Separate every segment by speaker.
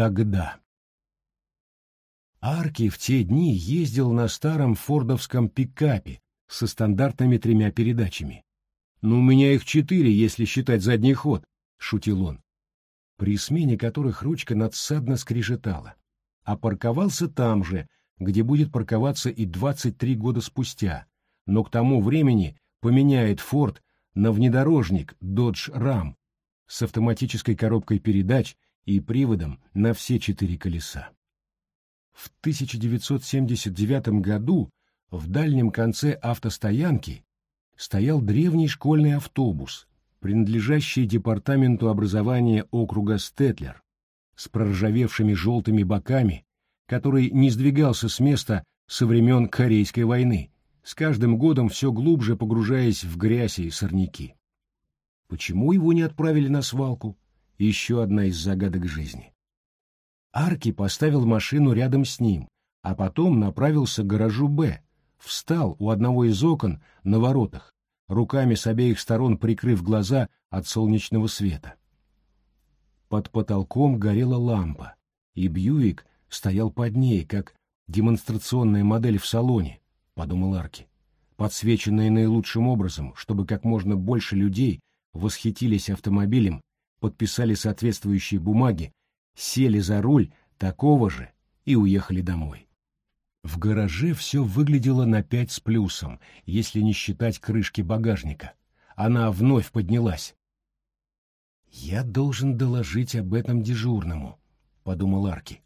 Speaker 1: тогда. Арки в те дни ездил на старом фордовском пикапе со стандартными тремя передачами. «Ну, у меня их четыре, если считать задний ход», — шутил он, при смене которых ручка надсадно скрежетала. А парковался там же, где будет парковаться и 23 года спустя, но к тому времени поменяет Форд на внедорожник Dodge Ram с автоматической коробкой передач и приводом на все четыре колеса. В 1979 году в дальнем конце автостоянки стоял древний школьный автобус, принадлежащий департаменту образования округа Стетлер, с проржавевшими желтыми боками, который не сдвигался с места со времен Корейской войны, с каждым годом все глубже погружаясь в грязь и сорняки. Почему его не отправили на свалку? Еще одна из загадок жизни. Арки поставил машину рядом с ним, а потом направился к гаражу «Б», встал у одного из окон на воротах, руками с обеих сторон прикрыв глаза от солнечного света. Под потолком горела лампа, и Бьюик стоял под ней, как демонстрационная модель в салоне, — подумал Арки, подсвеченная наилучшим образом, чтобы как можно больше людей восхитились автомобилем, подписали соответствующие бумаги, сели за руль такого же и уехали домой. В гараже все выглядело на пять с плюсом, если не считать крышки багажника. Она вновь поднялась. «Я должен доложить об этом дежурному», — подумал Арки.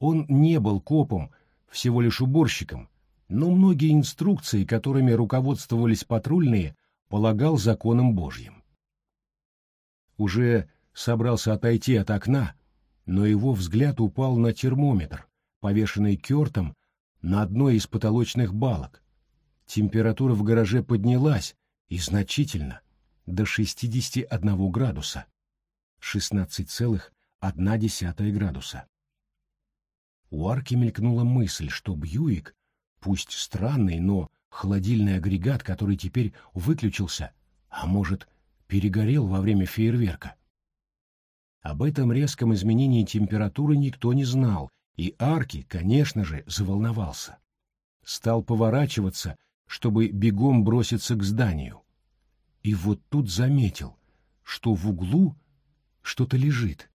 Speaker 1: Он не был копом, всего лишь уборщиком, но многие инструкции, которыми руководствовались патрульные, полагал законом Божьим. Уже собрался отойти от окна, но его взгляд упал на термометр, повешенный Кертом на одной из потолочных балок. Температура в гараже поднялась, и значительно, до 61 градуса. 16,1 градуса. У Арки мелькнула мысль, что Бьюик, пусть странный, но холодильный агрегат, который теперь выключился, а может, перегорел во время фейерверка. Об этом резком изменении температуры никто не знал, и Арки, конечно же, заволновался. Стал поворачиваться, чтобы бегом броситься к зданию. И вот тут заметил, что в углу что-то лежит.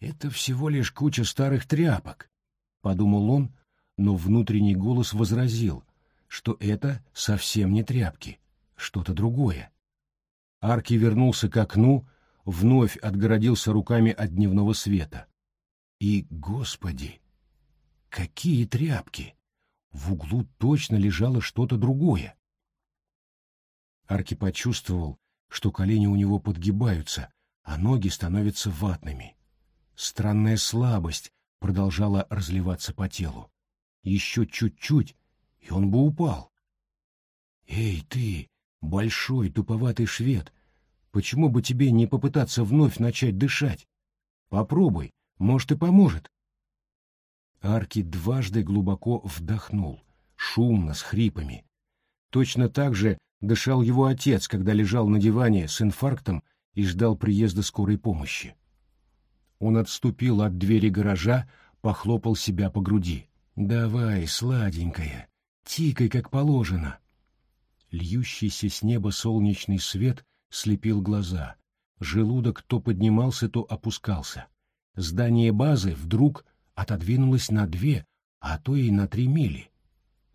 Speaker 1: «Это всего лишь куча старых тряпок», — подумал он, но внутренний голос возразил, что это совсем не тряпки, что-то другое. Арки вернулся к окну, вновь отгородился руками от дневного света. И, господи, какие тряпки! В углу точно лежало что-то другое. Арки почувствовал, что колени у него подгибаются, а ноги становятся ватными. Странная слабость продолжала разливаться по телу. Еще чуть-чуть, и он бы упал. «Эй, ты, большой туповатый швед, почему бы тебе не попытаться вновь начать дышать? Попробуй, может, и поможет. Арки дважды глубоко вдохнул, шумно, с хрипами. Точно так же дышал его отец, когда лежал на диване с инфарктом и ждал приезда скорой помощи. Он отступил от двери гаража, похлопал себя по груди. «Давай, сладенькая, тикай, как положено». Льющийся с неба солнечный свет слепил глаза. Желудок то поднимался, то опускался здание базы вдруг отодвинулось на две, а то и на три мили.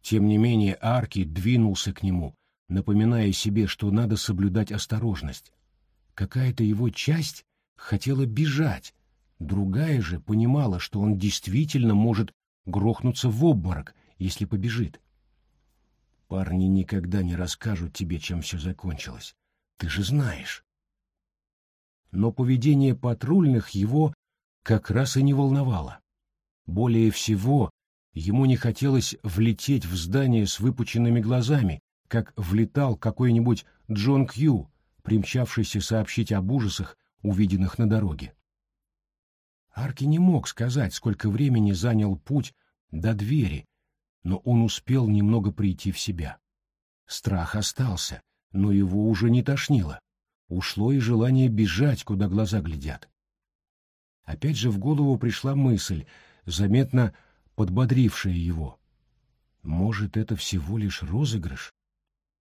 Speaker 1: Тем не менее Арки двинулся к нему, напоминая себе, что надо соблюдать осторожность. Какая-то его часть хотела бежать, другая же понимала, что он действительно может грохнуться в обморок, если побежит. Парни никогда не расскажут тебе, чем все закончилось. Ты же знаешь. Но поведение патрульных его как раз и не волновало. Более всего, ему не хотелось влететь в здание с выпученными глазами, как влетал какой-нибудь Джон Кью, примчавшийся сообщить об ужасах, увиденных на дороге. Арки не мог сказать, сколько времени занял путь до двери, но он успел немного прийти в себя. Страх остался, но его уже не тошнило. Ушло и желание бежать, куда глаза глядят. Опять же в голову пришла мысль, заметно подбодрившая его. Может, это всего лишь розыгрыш?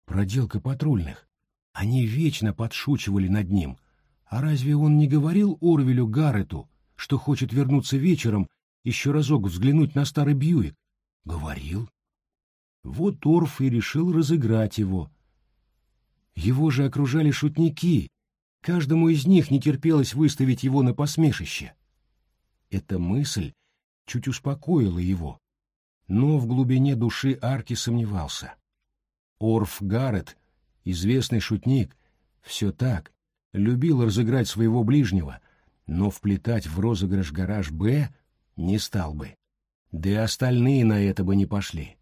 Speaker 1: Проделка патрульных. Они вечно подшучивали над ним. А разве он не говорил Орвелю Гаррету, что хочет вернуться вечером еще разок взглянуть на старый Бьюик? Говорил. Вот Орф и решил разыграть его. Его же окружали шутники. Каждому из них не терпелось выставить его на посмешище. Эта мысль чуть успокоила его, но в глубине души Арки сомневался. Орф Гаррет, известный шутник, все так, любил разыграть своего ближнего, но вплетать в розыгрыш гараж «Б» не стал бы. Да и остальные на это бы не пошли.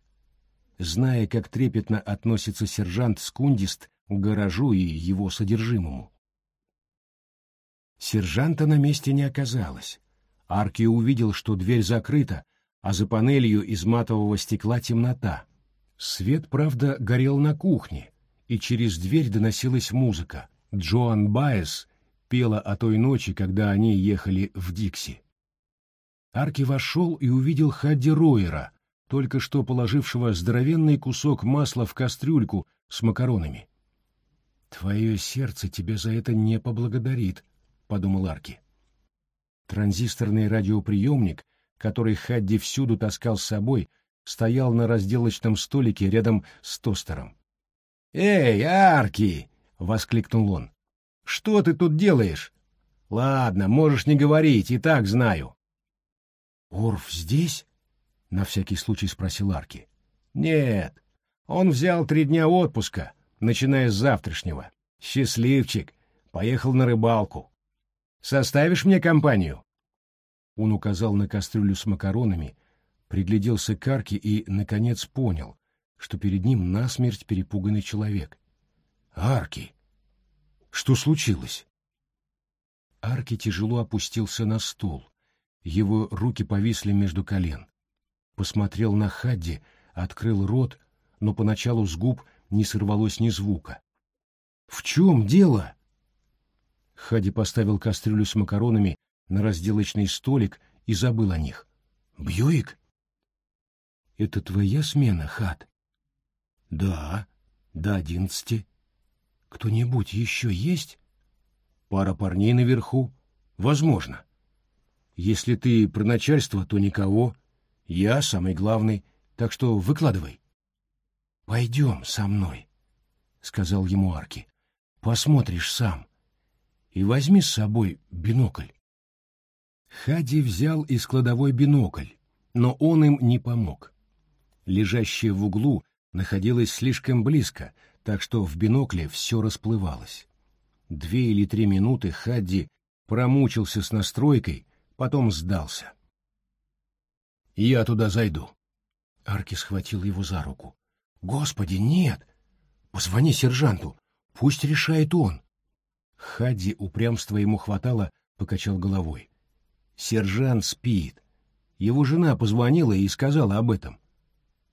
Speaker 1: Зная, как трепетно относится сержант Скундист к гаражу и его содержимому. Сержанта на месте не оказалось. Арки увидел, что дверь закрыта, а за панелью из матового стекла темнота. Свет, правда, горел на кухне, и через дверь доносилась музыка. Джоан Байес пела о той ночи, когда они ехали в Дикси. Арки вошел и увидел Хадди Ройера, только что положившего здоровенный кусок масла в кастрюльку с макаронами. «Твое сердце тебя за это не поблагодарит», — подумал Арки. Транзисторный радиоприемник, который Хадди всюду таскал с собой, стоял на разделочном столике рядом с тостером. «Эй, Арки!» — воскликнул он. «Что ты тут делаешь?» «Ладно, можешь не говорить, и так знаю». «Орф здесь?» — на всякий случай спросил Арки. «Нет, он взял три дня отпуска, начиная с завтрашнего. Счастливчик, поехал на рыбалку. Составишь мне компанию?» Он указал на кастрюлю с макаронами, пригляделся к Арке и, наконец, понял, что перед ним насмерть перепуганный человек. «Арки! Что случилось?» Арки тяжело опустился на стул. Его руки повисли между колен. Посмотрел на Хадди, открыл рот, но поначалу с губ не сорвалось ни звука. «В чем дело?» Хади поставил кастрюлю с макаронами на разделочный столик и забыл о них. «Бьюик?» «Это твоя смена, Хад?» «Да, до одиннадцати». «Кто-нибудь еще есть?» «Пара парней наверху. Возможно. Если ты про начальство, то никого. Я самый главный, так что выкладывай». «Пойдем со мной», — сказал ему Арки. «Посмотришь сам. И возьми с собой бинокль». Хади взял из кладовой бинокль, но он им не помог. Лежащее в углу находилось слишком близко, так что в бинокле все расплывалось. Две или три минуты Хадди промучился с настройкой, потом сдался. «Я туда зайду». Арки схватил его за руку. «Господи, нет! Позвони сержанту, пусть решает он». Хадди упрямства ему хватало, покачал головой. Сержант спит. Его жена позвонила и сказала об этом.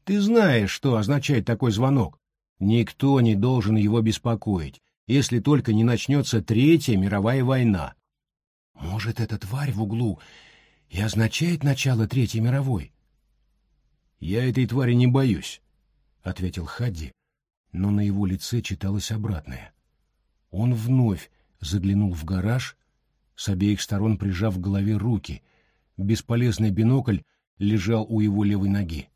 Speaker 1: Ты знаешь, что означает такой звонок. Никто не должен его беспокоить, если только не начнется Третья мировая война. Может, эта тварь в углу и означает начало Третьей мировой? Я этой твари не боюсь, — ответил Хадди, но на его лице читалось обратное. Он вновь заглянул в гараж, с обеих сторон прижав к голове руки. Бесполезный бинокль лежал у его левой ноги.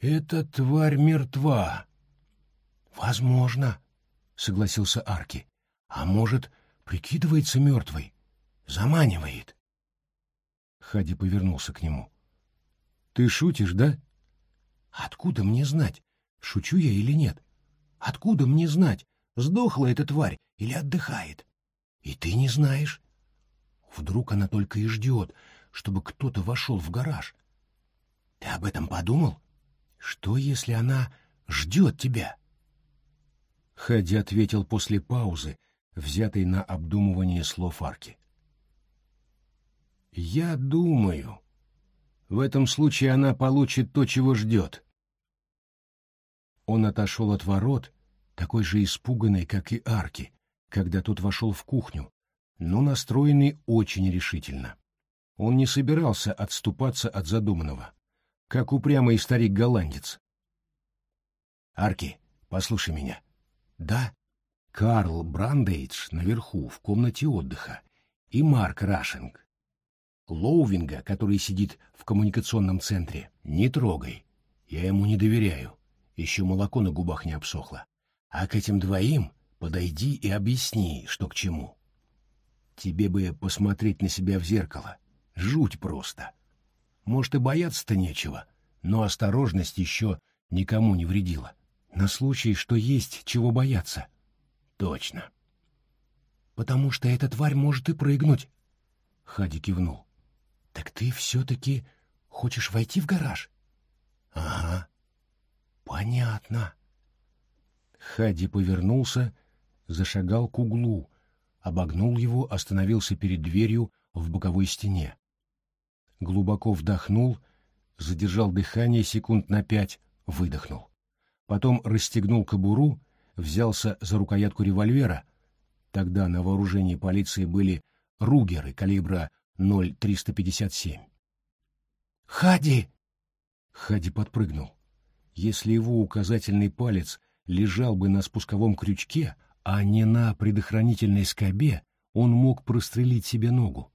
Speaker 1: «Эта тварь мертва!» «Возможно», — согласился Арки. «А может, прикидывается мертвой? Заманивает?» Хади повернулся к нему. «Ты шутишь, да?» «Откуда мне знать, шучу я или нет? Откуда мне знать, сдохла эта тварь или отдыхает?» И ты не знаешь? Вдруг она только и ждет, чтобы кто-то вошел в гараж. Ты об этом подумал? Что, если она ждет тебя? Хади ответил после паузы, взятой на обдумывание слов Арки. «Я думаю, в этом случае она получит то, чего ждет». Он отошел от ворот, такой же испуганный, как и Арки, когда тот вошел в кухню, но настроенный очень решительно. Он не собирался отступаться от задуманного, как упрямый старик-голландец. «Арки, послушай меня». «Да?» Карл Брандейдж наверху, в комнате отдыха, и Марк Рашинг. Лоувинга, который сидит в коммуникационном центре, не трогай. Я ему не доверяю. Еще молоко на губах не обсохло. А к этим двоим подойди и объясни, что к чему. Тебе бы посмотреть на себя в зеркало. Жуть просто. Может, и бояться-то нечего, но осторожность еще никому не вредила. На случай, что есть чего бояться. Точно. Потому что эта тварь может и прыгнуть. Хади кивнул. Так ты все-таки хочешь войти в гараж? Ага. Понятно. Хади повернулся, зашагал к углу, обогнул его, остановился перед дверью в боковой стене. Глубоко вдохнул, задержал дыхание секунд на пять, выдохнул. Потом расстегнул кобуру, взялся за рукоятку револьвера. Тогда на вооружении полиции были ругеры калибра 0,357. «Хади!» Хади подпрыгнул. Если его указательный палец лежал бы на спусковом крючке, а не на предохранительной скобе, он мог прострелить себе ногу.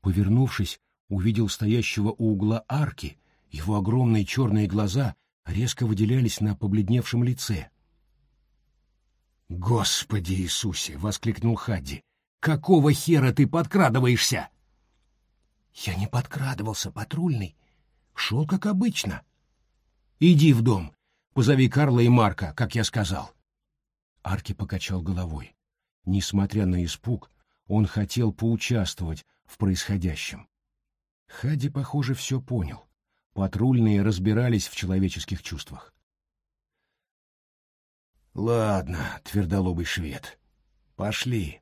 Speaker 1: Повернувшись, увидел стоящего у угла арки, его огромные черные глаза резко выделялись на побледневшем лице. «Господи Иисусе!» — воскликнул Хадди. «Какого хера ты подкрадываешься?» «Я не подкрадывался, патрульный. Шел, как обычно». «Иди в дом. Позови Карла и Марка, как я сказал». Арки покачал головой. Несмотря на испуг, он хотел поучаствовать в происходящем. Хади, похоже, все понял. Патрульные разбирались в человеческих чувствах. «Ладно, твердолобый швед, пошли».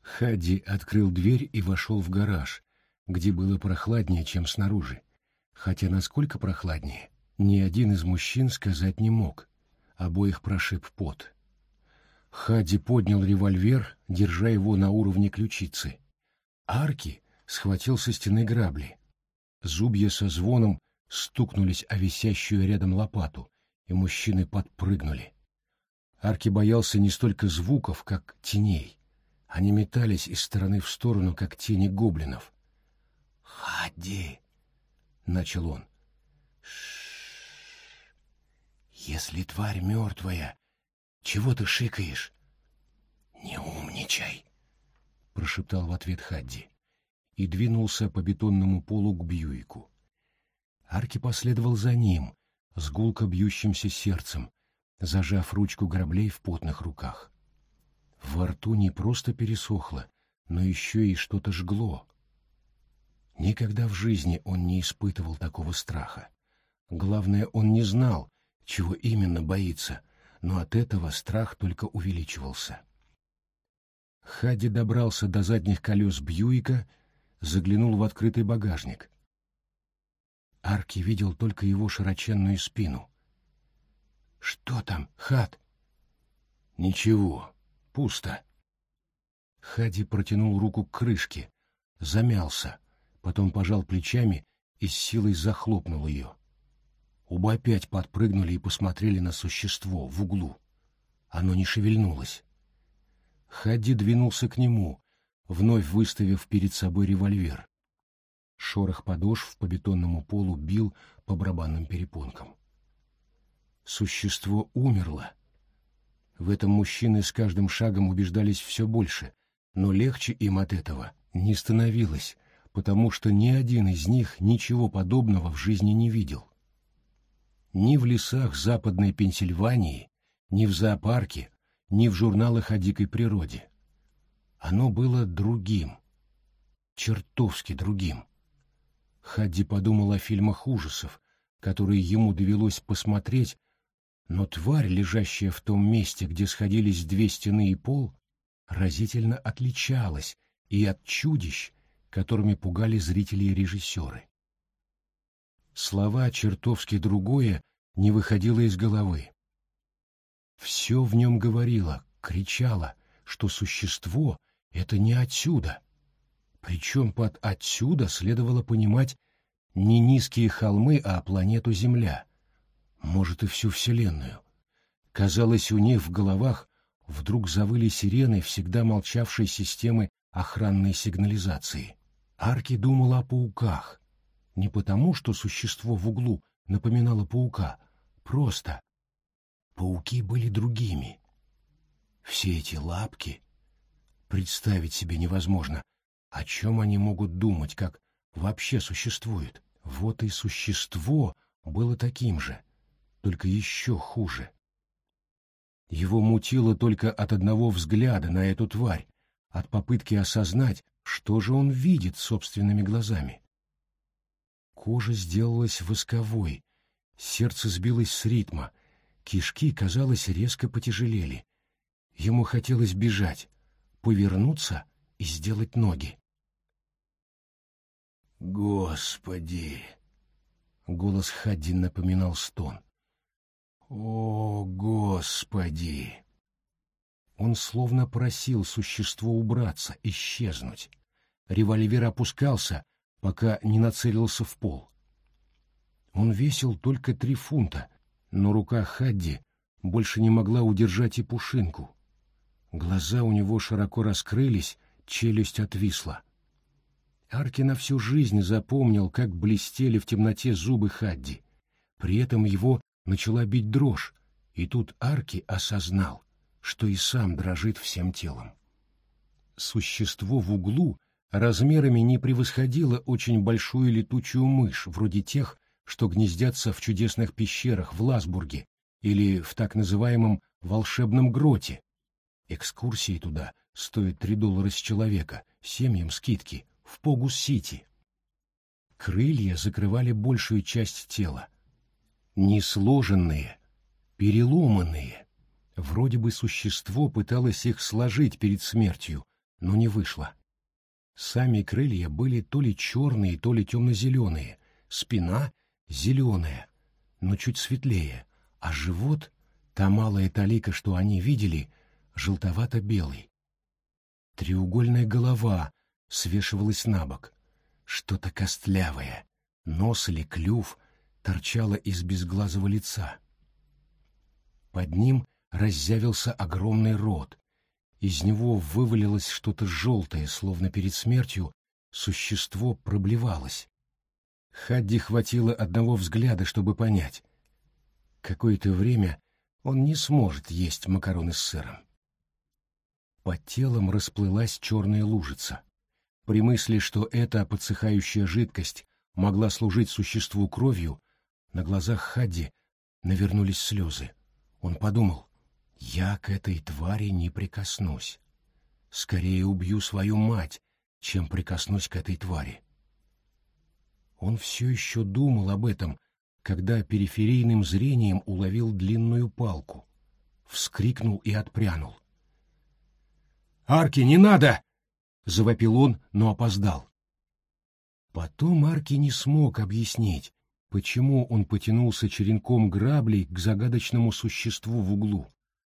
Speaker 1: Хади открыл дверь и вошел в гараж, где было прохладнее, чем снаружи. Хотя насколько прохладнее, ни один из мужчин сказать не мог. Обоих прошиб пот. Хади поднял револьвер, держа его на уровне ключицы. Арки схватил со стены грабли. Зубья со звоном стукнулись о висящую рядом лопату, и мужчины подпрыгнули. Арки боялся не столько звуков, как теней. Они метались из стороны в сторону, как тени гоблинов. «Хади!» — начал он. «Ш Если тварь мертвая, чего ты шикаешь?» «Не умничай!» — прошептал в ответ Хадди и двинулся по бетонному полу к Бьюику. Арки последовал за ним, с гулко бьющимся сердцем, зажав ручку граблей в потных руках. Во рту не просто пересохло, но еще и что-то жгло. Никогда в жизни он не испытывал такого страха. Главное, он не знал, чего именно боится, но от этого страх только увеличивался. Хади добрался до задних колес Бьюика, заглянул в открытый багажник. Арки видел только его широченную спину. «Что там, Хад?» «Ничего, пусто». Хади протянул руку к крышке, замялся, потом пожал плечами и с силой захлопнул ее. Оба опять подпрыгнули и посмотрели на существо в углу. Оно не шевельнулось. Хади двинулся к нему, вновь выставив перед собой револьвер. Шорох подошв по бетонному полу бил по барабанным перепонкам. Существо умерло. В этом мужчины с каждым шагом убеждались все больше, но легче им от этого не становилось, потому что ни один из них ничего подобного в жизни не видел. Ни в лесах Западной Пенсильвании, ни в зоопарке, ни в журналах о дикой природе. Оно было другим, чертовски другим. Хадди подумал о фильмах ужасов, которые ему довелось посмотреть, но тварь, лежащая в том месте, где сходились две стены и пол, разительно отличалась и от чудищ, которыми пугали зрители и режиссеры. Слова «чертовски другое» не выходило из головы. Все в нем говорило, кричало, что существо Это не отсюда. Причем под «отсюда» следовало понимать не низкие холмы, а планету Земля. Может, и всю Вселенную. Казалось, у них в головах вдруг завыли сирены всегда молчавшей системы охранной сигнализации. Арки думала о пауках. Не потому, что существо в углу напоминало паука, просто. Пауки были другими. Все эти лапки... Представить себе невозможно, о чем они могут думать, как вообще существуют. Вот и существо было таким же, только еще хуже. Его мутило только от одного взгляда на эту тварь, от попытки осознать, что же он видит собственными глазами. Кожа сделалась восковой, сердце сбилось с ритма, кишки, казалось, резко потяжелели. Ему хотелось бежать, повернуться и сделать ноги. «Господи!» — голос Хадди напоминал стон. «О, Господи!» Он словно просил существо убраться, исчезнуть. Револьвер опускался, пока не нацелился в пол. Он весил только три фунта, но рука Хадди больше не могла удержать и пушинку. Глаза у него широко раскрылись, челюсть отвисла. Арки на всю жизнь запомнил, как блестели в темноте зубы Хадди. При этом его начала бить дрожь, и тут Арки осознал, что и сам дрожит всем телом. Существо в углу размерами не превосходило очень большую летучую мышь, вроде тех, что гнездятся в чудесных пещерах в Ласбурге или в так называемом «волшебном гроте». Экскурсии туда стоят три доллара с человека, семьям скидки, в Погус-Сити. Крылья закрывали большую часть тела. Несложенные, переломанные. Вроде бы существо пыталось их сложить перед смертью, но не вышло. Сами крылья были то ли черные, то ли темно-зеленые, спина зеленая, но чуть светлее, а живот, та малая талика, что они видели, желтовато-белый. Треугольная голова свешивалась на бок. Что-то костлявое, нос или клюв торчало из безглазого лица. Под ним раззявился огромный рот. Из него вывалилось что-то желтое, словно перед смертью существо проблевалось. Хадди хватило одного взгляда, чтобы понять. Какое-то время он не сможет есть макароны с сыром. Под телом расплылась черная лужица. При мысли, что эта подсыхающая жидкость могла служить существу кровью, на глазах Хадди навернулись слезы. Он подумал, я к этой твари не прикоснусь. Скорее убью свою мать, чем прикоснусь к этой твари. Он все еще думал об этом, когда периферийным зрением уловил длинную палку. Вскрикнул и отпрянул. «Арки, не надо!» — завопил он, но опоздал. Потом Арки не смог объяснить, почему он потянулся черенком граблей к загадочному существу в углу.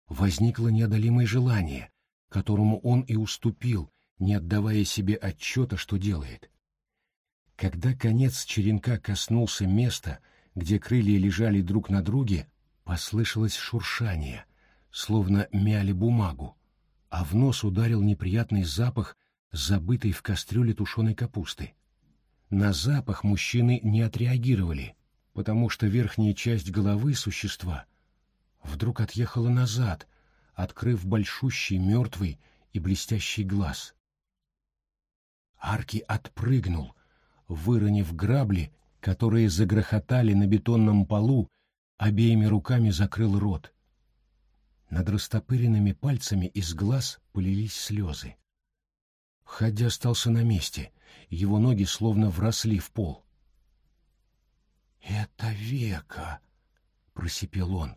Speaker 1: Возникло неодолимое желание, которому он и уступил, не отдавая себе отчета, что делает. Когда конец черенка коснулся места, где крылья лежали друг на друге, послышалось шуршание, словно мяли бумагу, а в нос ударил неприятный запах забытой в кастрюле тушеной капусты. На запах мужчины не отреагировали, потому что верхняя часть головы существа вдруг отъехала назад, открыв большущий мертвый и блестящий глаз. Арки отпрыгнул, выронив грабли, которые загрохотали на бетонном полу, обеими руками закрыл рот. Над растопыренными пальцами из глаз полились слезы. Хадди остался на месте, его ноги словно вросли в пол. «Это века!» — просипел он.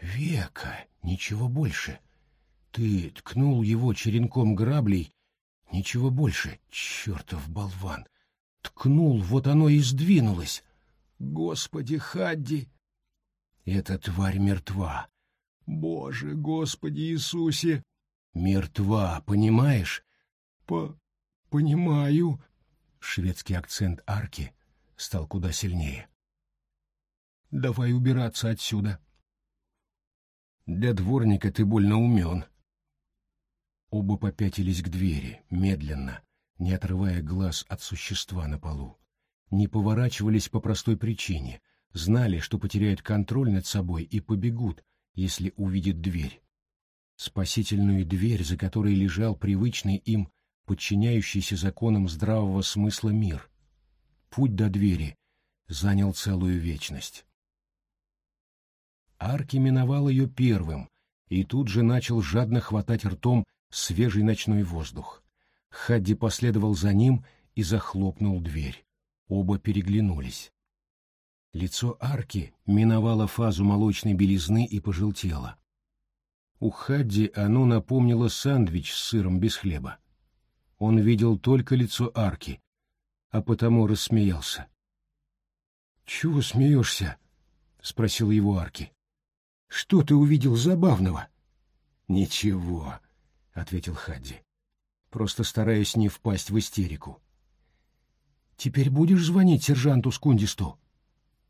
Speaker 1: «Века, ничего больше. Ты ткнул его черенком граблей, ничего больше, чертов болван. Ткнул, вот оно и сдвинулось. Господи, Хадди!» «Эта тварь мертва. Боже, Господи Иисусе!» Мертва, понимаешь?
Speaker 2: По... понимаю.
Speaker 1: Шведский акцент арки стал куда сильнее.
Speaker 2: Давай убираться отсюда.
Speaker 1: Для дворника ты больно умен. Оба попятились к двери, медленно, не отрывая глаз от существа на полу. Не поворачивались по простой причине, знали, что потеряют контроль над собой и побегут, если увидят дверь. Спасительную дверь, за которой лежал привычный им, подчиняющийся законам здравого смысла мир. Путь до двери занял целую вечность. Арки миновал ее первым и тут же начал жадно хватать ртом свежий ночной воздух. Хадди последовал за ним и захлопнул дверь. Оба переглянулись. Лицо Арки миновало фазу молочной белизны и пожелтело. У Хадди оно напомнило сандвич с сыром без хлеба. Он видел только лицо Арки, а потому рассмеялся. — Чего смеешься? — спросил его Арки. — Что ты увидел забавного? — Ничего, — ответил Хадди просто стараясь не впасть в истерику. «Теперь будешь звонить сержанту Скундисту?»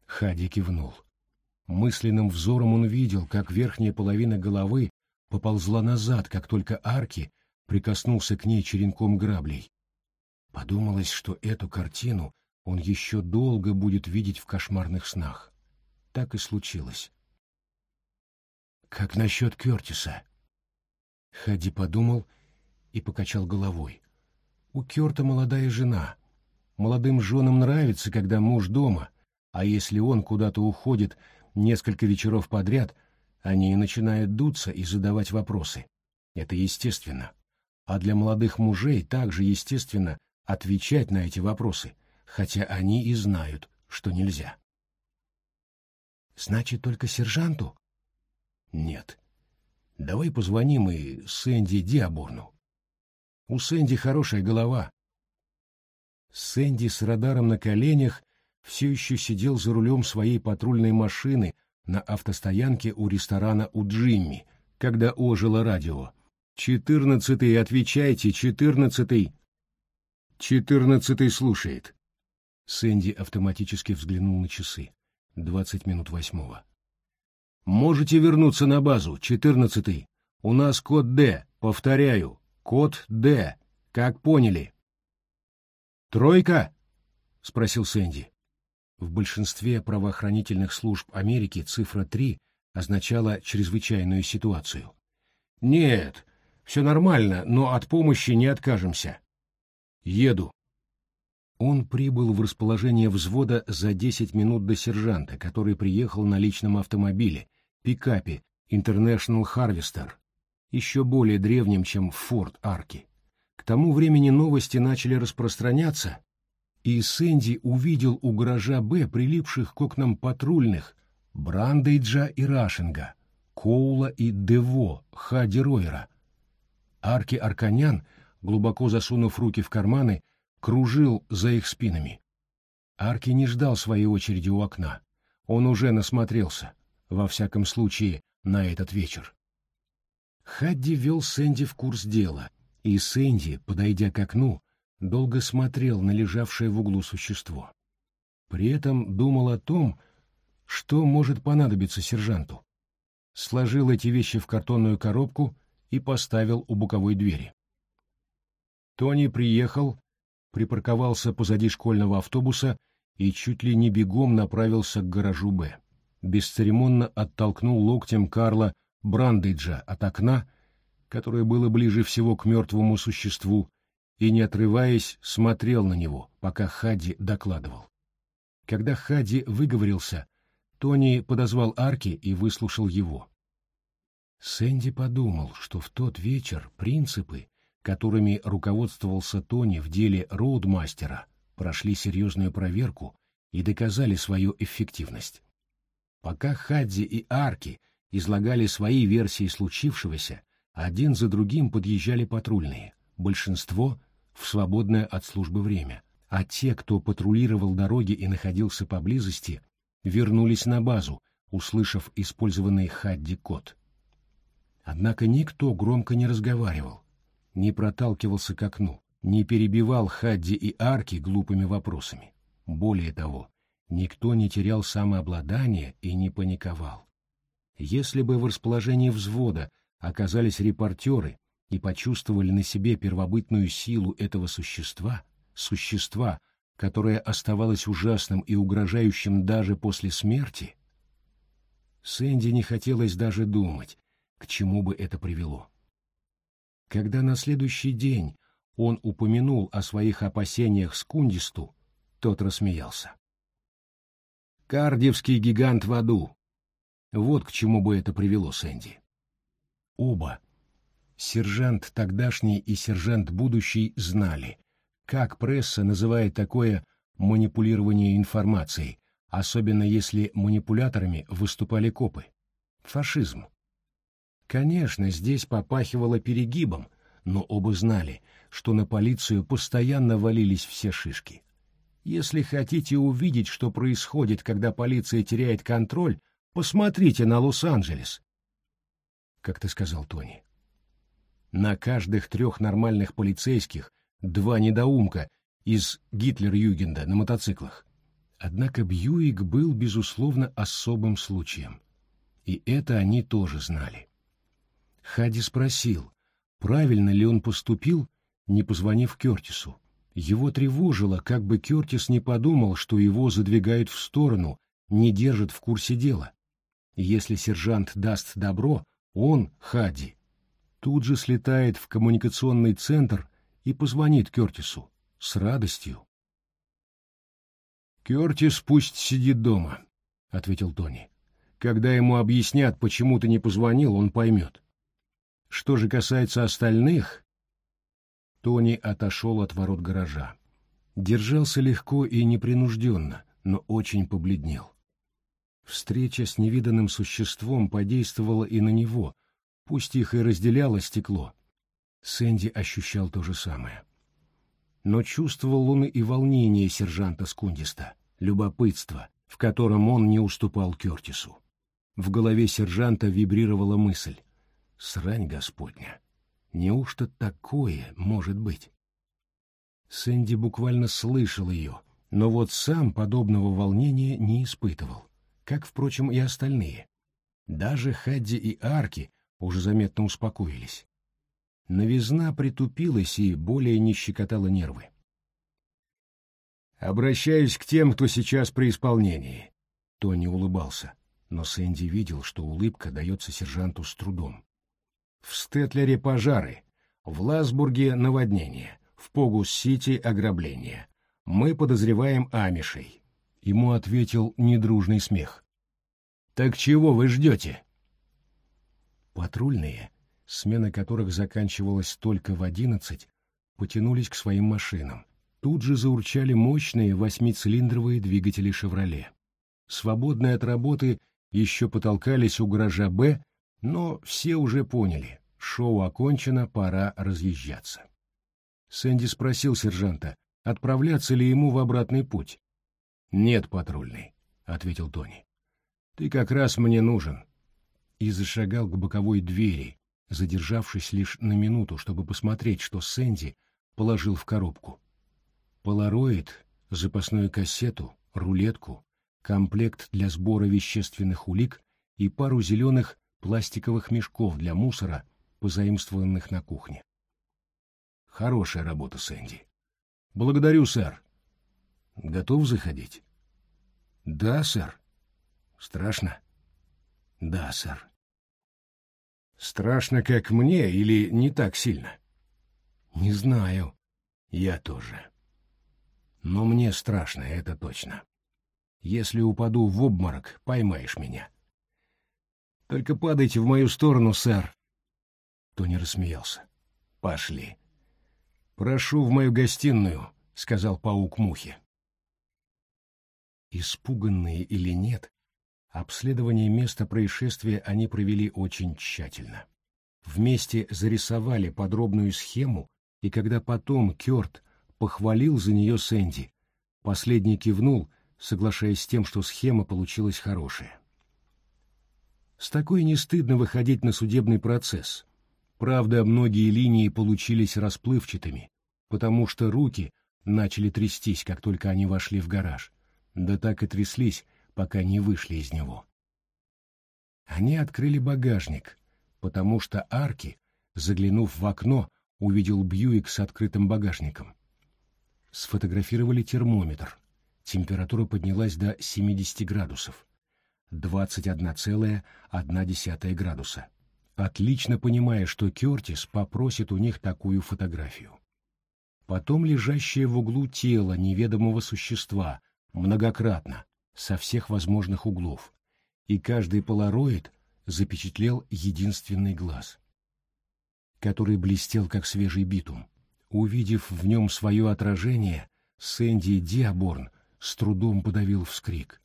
Speaker 1: Хади кивнул. Мысленным взором он видел, как верхняя половина головы поползла назад, как только Арки прикоснулся к ней черенком граблей. Подумалось, что эту картину он еще долго будет видеть в кошмарных снах. Так и случилось. «Как насчет Кертиса?» Хади подумал и покачал головой. У Керта молодая жена. Молодым женам нравится, когда муж дома, а если он куда-то уходит несколько вечеров подряд, они начинают дуться и задавать вопросы. Это естественно. А для молодых мужей также естественно отвечать на эти вопросы, хотя они и знают, что нельзя. Значит, только сержанту? Нет. Давай позвоним и Сэнди Диаборну. У Сэнди хорошая голова. Сэнди с радаром на коленях все еще сидел за рулем своей патрульной машины на автостоянке у ресторана у Джимми, когда ожило радио. «Четырнадцатый, отвечайте, четырнадцатый!» «Четырнадцатый слушает». Сэнди автоматически взглянул на часы. Двадцать минут восьмого. «Можете вернуться на базу, четырнадцатый. У нас код «Д», повторяю, Код Д. Как поняли? Тройка? спросил Сэнди. В большинстве правоохранительных служб Америки цифра 3 означала чрезвычайную ситуацию. Нет, все нормально, но от помощи не откажемся. Еду. Он прибыл в расположение взвода за 10 минут до сержанта, который приехал на личном автомобиле, пикапе International Harvester, еще более древним, чем Форт Арки. К тому времени новости начали распространяться, и Сэнди увидел у гаража Б прилипших к окнам патрульных Брандейджа и Рашинга, Коула и Дево, Хади Ройера. Арки Арканян, глубоко засунув руки в карманы, кружил за их спинами. Арки не ждал своей очереди у окна. Он уже насмотрелся, во всяком случае, на этот вечер. Хадди вел Сэнди в курс дела, и Сэнди, подойдя к окну, долго смотрел на лежавшее в углу существо. При этом думал о том, что может понадобиться сержанту. Сложил эти вещи в картонную коробку и поставил у боковой двери. Тони приехал, припарковался позади школьного автобуса и чуть ли не бегом направился к гаражу «Б». Бесцеремонно оттолкнул локтем Карла Брандейджа от окна, которое было ближе всего к мертвому существу, и, не отрываясь, смотрел на него, пока Хади докладывал. Когда Хади выговорился, Тони подозвал Арки и выслушал его. Сэнди подумал, что в тот вечер принципы, которыми руководствовался Тони в деле роудмастера, прошли серьезную проверку и доказали свою эффективность. Пока Хадди и Арки излагали свои версии случившегося, один за другим подъезжали патрульные, большинство в свободное от службы время, а те, кто патрулировал дороги и находился поблизости, вернулись на базу, услышав использованный Хадди код. Однако никто громко не разговаривал, не проталкивался к окну, не перебивал Хадди и Арки глупыми вопросами. Более того, никто не терял самообладание и не паниковал. Если бы в расположении взвода оказались репортеры и почувствовали на себе первобытную силу этого существа, существа, которое оставалось ужасным и угрожающим даже после смерти, Сэнди не хотелось даже думать, к чему бы это привело. Когда на следующий день он упомянул о своих опасениях Скундисту, тот рассмеялся. «Кардивский гигант в аду!» Вот к чему бы это привело Сэнди. Оба, сержант тогдашний и сержант будущий, знали, как пресса называет такое манипулирование информацией, особенно если манипуляторами выступали копы. Фашизм. Конечно, здесь попахивало перегибом, но оба знали, что на полицию постоянно валились все шишки. Если хотите увидеть, что происходит, когда полиция теряет контроль, посмотрите на Лос-Анджелес. Как ты сказал, Тони. На каждых трех нормальных полицейских два недоумка из Гитлер-Югенда на мотоциклах. Однако Бьюик был, безусловно, особым случаем. И это они тоже знали. Хади спросил, правильно ли он поступил, не позвонив Кертису. Его тревожило, как бы Кертис не подумал, что его задвигают в сторону, не держат в курсе дела. Если сержант даст добро, он, Хади, тут же слетает в коммуникационный центр и позвонит Кертису. С радостью. «Кертис пусть сидит дома», — ответил Тони. «Когда ему объяснят, почему ты не позвонил, он поймет. Что же касается остальных...» Тони отошел от ворот гаража. Держался легко и непринужденно, но очень побледнел. Встреча с невиданным существом подействовала и на него, пусть их и разделяло стекло. Сэнди ощущал то же самое. Но чувствовал он и волнение сержанта Скундиста, любопытство, в котором он не уступал Кертису. В голове сержанта вибрировала мысль. Срань Господня! Неужто такое может быть? Сэнди буквально слышал ее, но вот сам подобного волнения не испытывал, как, впрочем, и остальные. Даже Хадди и Арки уже заметно успокоились. Новизна притупилась и более не щекотала нервы. «Обращаюсь к тем, кто сейчас при исполнении», — Тони улыбался, но Сэнди видел, что улыбка дается сержанту с трудом. В Стетлере пожары, в Ласбурге наводнение, в Погус-Сити ограбление. Мы подозреваем Амишей. Ему ответил недружный смех. Так чего вы ждете? Патрульные, смена которых заканчивалась только в одиннадцать, потянулись к своим машинам. Тут же заурчали мощные восьмицилиндровые двигатели «Шевроле». Свободные от работы еще потолкались у гаража «Б», но все уже поняли, шоу окончено, пора разъезжаться. Сэнди спросил сержанта, отправляться ли ему в обратный путь. «Нет, патрульный», — ответил Тони. «Ты как раз мне нужен». И зашагал к боковой двери, задержавшись лишь на минуту, чтобы посмотреть, что Сэнди положил в коробку. Полароид, запасную кассету, рулетку, комплект для сбора вещественных улик и пару зеленых пластиковых мешков для мусора, позаимствованных на кухне. Хорошая работа, Сэнди. Благодарю, сэр. Готов заходить? Да, сэр. Страшно? Да, сэр. Страшно, как мне, или не так сильно? Не знаю. Я тоже. Но мне страшно, это точно. Если упаду в обморок, поймаешь меня. Только падайте в мою сторону, сэр. Тони рассмеялся. Пошли. Прошу в мою гостиную, сказал паук Мухе. Испуганные или нет, обследование места происшествия они провели очень тщательно. Вместе зарисовали подробную схему, и когда потом Кёрт похвалил за нее Сэнди, последний кивнул, соглашаясь с тем, что схема получилась хорошая. С такой не стыдно выходить на судебный процесс. Правда, многие линии получились расплывчатыми, потому что руки начали трястись, как только они вошли в гараж. Да так и тряслись, пока не вышли из него. Они открыли багажник, потому что Арки, заглянув в окно, увидел Бьюик с открытым багажником. Сфотографировали термометр. Температура поднялась до 70 градусов. 21,1 градуса. Отлично понимая, что Кертис попросит у них такую фотографию. Потом лежащее в углу тело неведомого существа, многократно, со всех возможных углов, и каждый полароид запечатлел единственный глаз, который блестел как свежий битум. Увидев в нем свое отражение, Сэнди Диаборн с трудом подавил вскрик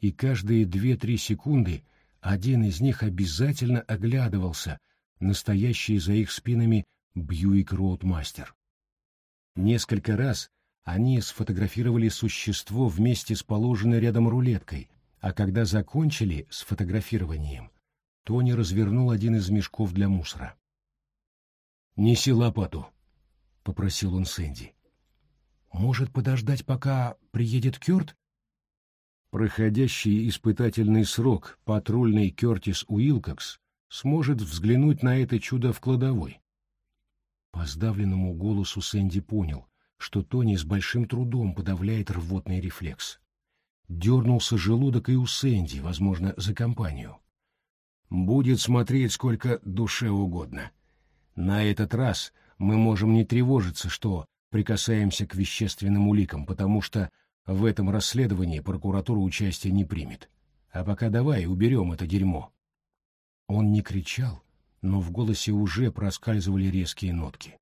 Speaker 1: и каждые две-три секунды один из них обязательно оглядывался, настоящий за их спинами Бьюик Роудмастер. Несколько раз они сфотографировали существо вместе с положенной рядом рулеткой, а когда закончили с фотографированием, Тони развернул один из мешков для мусора. «Неси лопату», — попросил он Сэнди. «Может подождать, пока приедет Кёрт?» Проходящий испытательный срок патрульный Кертис Уилкокс сможет взглянуть на это чудо в кладовой. По сдавленному голосу Сэнди понял, что Тони с большим трудом подавляет рвотный рефлекс. Дернулся желудок и у Сэнди, возможно, за компанию. «Будет смотреть сколько душе угодно. На этот раз мы можем не тревожиться, что прикасаемся к вещественным уликам, потому что в этом расследовании прокуратура участия не примет. А пока давай уберем это дерьмо. Он не кричал, но в голосе уже проскальзывали резкие нотки.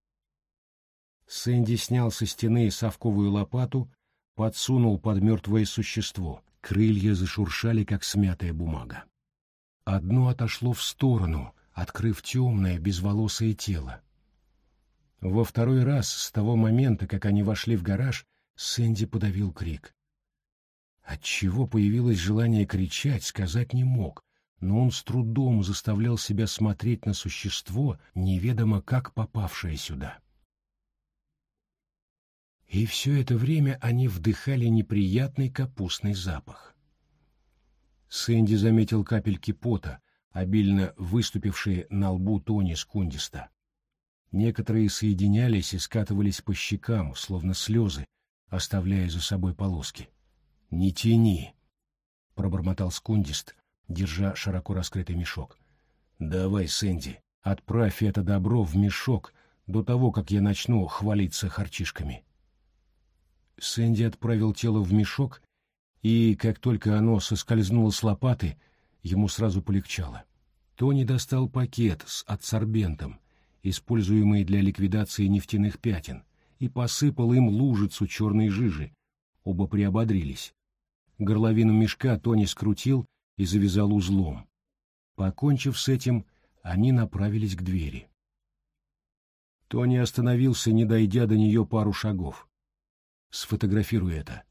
Speaker 1: Сэнди снял со стены совковую лопату, подсунул под мертвое существо. Крылья зашуршали, как смятая бумага. Одно отошло в сторону, открыв темное, безволосое тело. Во второй раз, с того момента, как они вошли в гараж, Сэнди подавил крик. Отчего появилось желание кричать, сказать не мог, но он с трудом заставлял себя смотреть на существо, неведомо как попавшее сюда. И все это время они вдыхали неприятный капустный запах. Сэнди заметил капельки пота, обильно выступившие на лбу Тони Скундиста. Некоторые соединялись и скатывались по щекам, словно слезы, оставляя за собой полоски. «Не тяни!» — пробормотал скундист, держа широко раскрытый мешок. «Давай, Сэнди, отправь это добро в мешок до того, как я начну хвалиться харчишками». Сэнди отправил тело в мешок, и, как только оно соскользнуло с лопаты, ему сразу полегчало. Тони достал пакет с адсорбентом, используемый для ликвидации нефтяных пятен, и посыпал им лужицу черной жижи. Оба приободрились. Горловину мешка Тони скрутил и завязал узлом. Покончив с этим, они направились к двери. Тони остановился, не дойдя до нее пару шагов. «Сфотографируй это».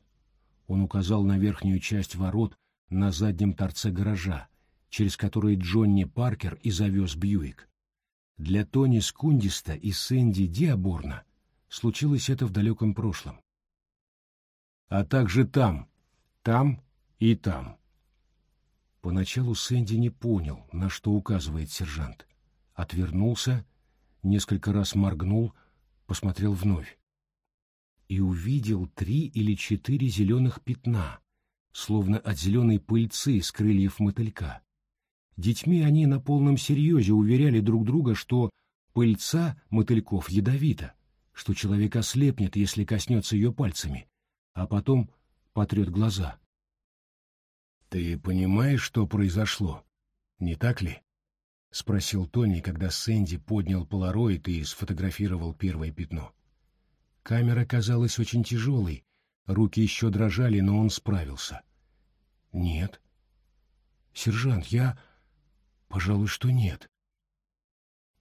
Speaker 1: Он указал на верхнюю часть ворот на заднем торце гаража, через который Джонни Паркер и завез Бьюик. Для Тони Скундиста и Сэнди Диаборна случилось это в далеком прошлом. А также там, там и там. Поначалу Сэнди не понял, на что указывает сержант. Отвернулся, несколько раз моргнул, посмотрел вновь. И увидел три или четыре зеленых пятна, словно от зеленой пыльцы с крыльев мотылька. Детьми они на полном серьезе уверяли друг друга, что пыльца мотыльков ядовита, что человек ослепнет, если коснется ее пальцами, а потом потрет глаза. «Ты понимаешь, что произошло, не так ли?» — спросил Тони, когда Сэнди поднял полароид и сфотографировал первое пятно. Камера казалась очень тяжелой, руки еще дрожали, но он справился. «Нет». «Сержант, я...» «Пожалуй, что нет».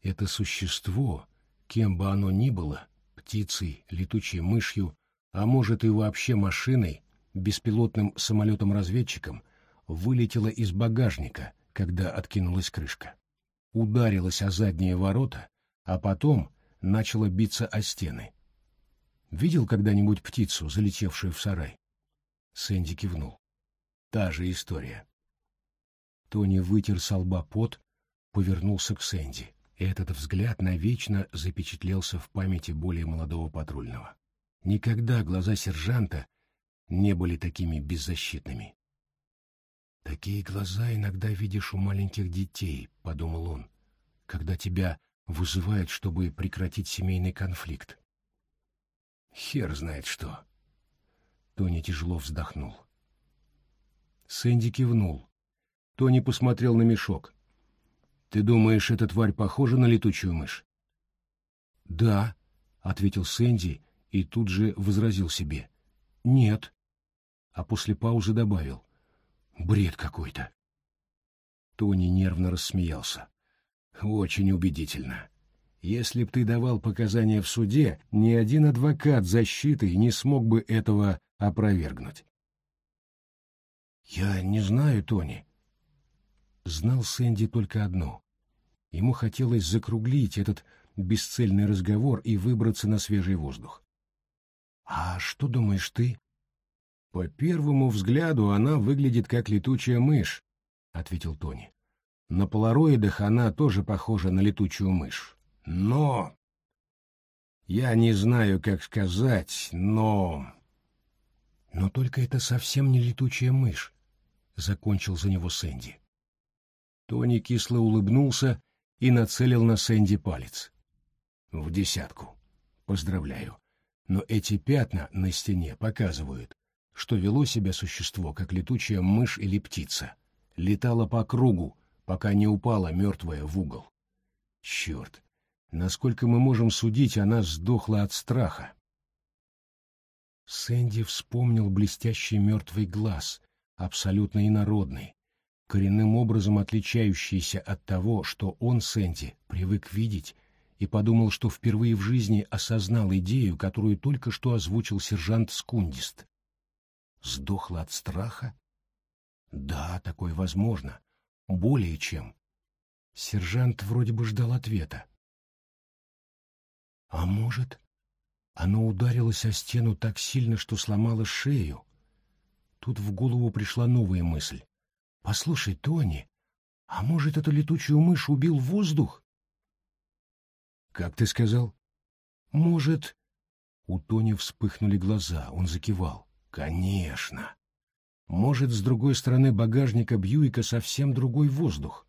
Speaker 1: Это существо, кем бы оно ни было, птицей, летучей мышью, а может и вообще машиной, беспилотным самолетом-разведчиком, вылетела из багажника, когда откинулась крышка. Ударилась о задние ворота, а потом начала биться о стены. Видел когда-нибудь птицу, залетевшую в сарай? Сэнди кивнул. Та же история. Тони вытер со лба пот, повернулся к Сэнди. Этот взгляд навечно запечатлелся в памяти более молодого патрульного. Никогда глаза сержанта не были такими беззащитными. «Такие глаза иногда видишь у маленьких детей», — подумал он, «когда тебя вызывают, чтобы прекратить семейный конфликт». Хер знает что. Тони тяжело вздохнул. Сэнди кивнул. Тони посмотрел на мешок. «Ты думаешь, эта тварь похожа на летучую мышь?» «Да», — ответил Сэнди и тут же возразил себе. «Нет». А после паузы добавил. «Бред какой-то». Тони нервно рассмеялся. «Очень убедительно. Если б ты давал показания в суде, ни один адвокат защиты не смог бы этого опровергнуть. «Я не знаю, Тони». Знал Сэнди только одно. Ему хотелось закруглить этот бесцельный разговор и выбраться на свежий воздух. «А что думаешь ты?» «По первому взгляду она выглядит как летучая мышь», — ответил Тони. «На полароидах она тоже похожа на летучую мышь. Но... Я не знаю, как сказать, но... Но только это совсем не летучая мышь, — закончил за него Сэнди. Тони кисло улыбнулся и нацелил на Сэнди палец. В десятку. Поздравляю. Но эти пятна на стене показывают, что вело себя существо, как летучая мышь или птица. Летало по кругу, пока не упала мертвая в угол. Черт, Насколько мы можем судить, она сдохла от страха. Сэнди вспомнил блестящий мертвый глаз, абсолютно инородный, коренным образом отличающийся от того, что он, Сэнди, привык видеть, и подумал, что впервые в жизни осознал идею, которую только что озвучил сержант Скундист. Сдохла от страха? Да, такое возможно. Более чем. Сержант вроде бы ждал ответа. А может, оно ударилось о стену так сильно, что сломало шею? Тут в голову пришла новая мысль. «Послушай, Тони, а может, эту летучую мышь убил воздух?» «Как ты сказал?» «Может...» У Тони вспыхнули глаза, он закивал. «Конечно!» Может, с другой стороны багажника Бьюика совсем другой воздух.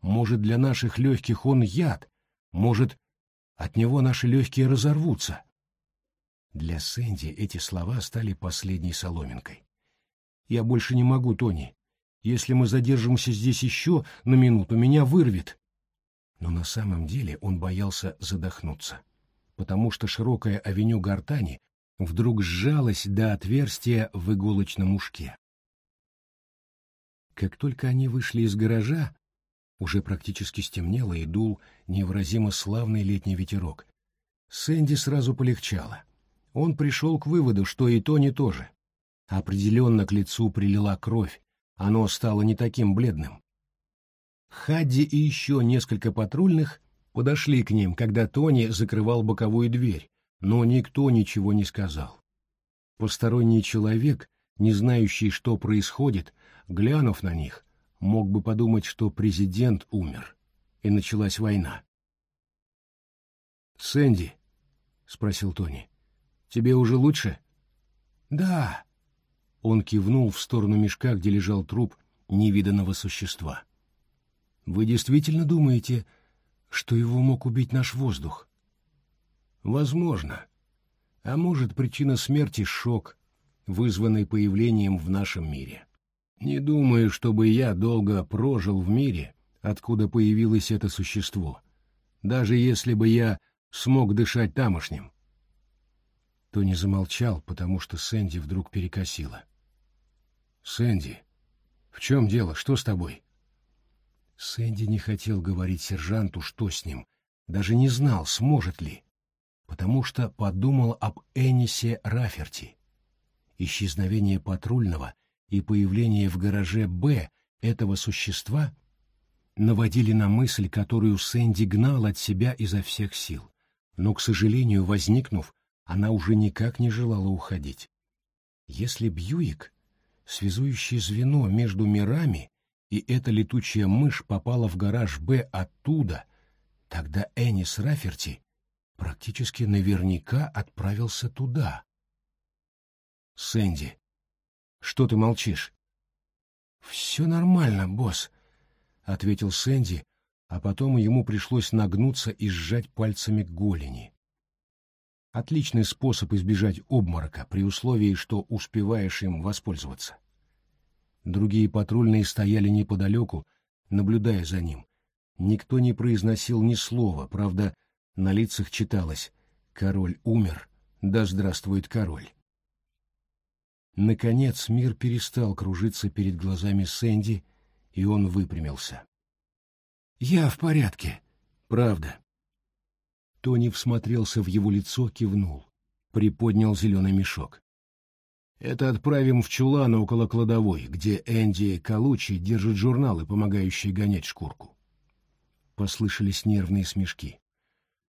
Speaker 1: Может, для наших легких он яд. Может, от него наши легкие разорвутся. Для Сэнди эти слова стали последней соломинкой. «Я больше не могу, Тони. Если мы задержимся здесь еще на минуту, меня вырвет». Но на самом деле он боялся задохнуться, потому что широкая авеню гортани вдруг сжалась до отверстия в иголочном ушке. Как только они вышли из гаража, уже практически стемнело и дул невыразимо славный летний ветерок. Сэнди сразу полегчало. Он пришел к выводу, что и то, не то же. Определенно к лицу прилила кровь, оно стало не таким бледным. Хадди и еще несколько патрульных подошли к ним, когда Тони закрывал боковую дверь, но никто ничего не сказал. Посторонний человек, не знающий, что происходит, глянув на них, мог бы подумать, что президент умер, и началась война. «Сэнди», — спросил Тони, — «тебе уже лучше?» «Да». Он кивнул в сторону мешка, где лежал труп невиданного существа. «Вы действительно думаете, что его мог убить наш воздух?» «Возможно. А может, причина смерти — шок, вызванный появлением в нашем мире. Не думаю, чтобы я долго прожил в мире, откуда появилось это существо, даже если бы я смог дышать тамошним. Тони замолчал, потому что Сэнди вдруг перекосила. «Сэнди, в чем дело? Что с тобой?» Сэнди не хотел говорить сержанту, что с ним, даже не знал, сможет ли, потому что подумал об Энисе Раферти. Исчезновение патрульного — и появление в гараже «Б» этого существа наводили на мысль, которую Сэнди гнал от себя изо всех сил. Но, к сожалению, возникнув, она уже никак не желала уходить. Если Бьюик, связующее звено между мирами, и эта летучая мышь попала в гараж «Б» оттуда, тогда Энис Раферти практически наверняка отправился туда. «Сэнди, что ты молчишь?» «Все нормально, босс», — ответил Сэнди, а потом ему пришлось нагнуться и сжать пальцами голени. Отличный способ избежать обморока при условии, что успеваешь им воспользоваться. Другие патрульные стояли неподалеку, наблюдая за ним. Никто не произносил ни слова, правда, на лицах читалось «Король умер, да здравствует король». Наконец мир перестал кружиться перед глазами Сэнди, и он выпрямился. «Я в порядке, правда». Тони всмотрелся в его лицо, кивнул, приподнял зеленый мешок. «Это отправим в чулан около кладовой, где Энди Калучи держит журналы, помогающие гонять шкурку». Послышались нервные смешки.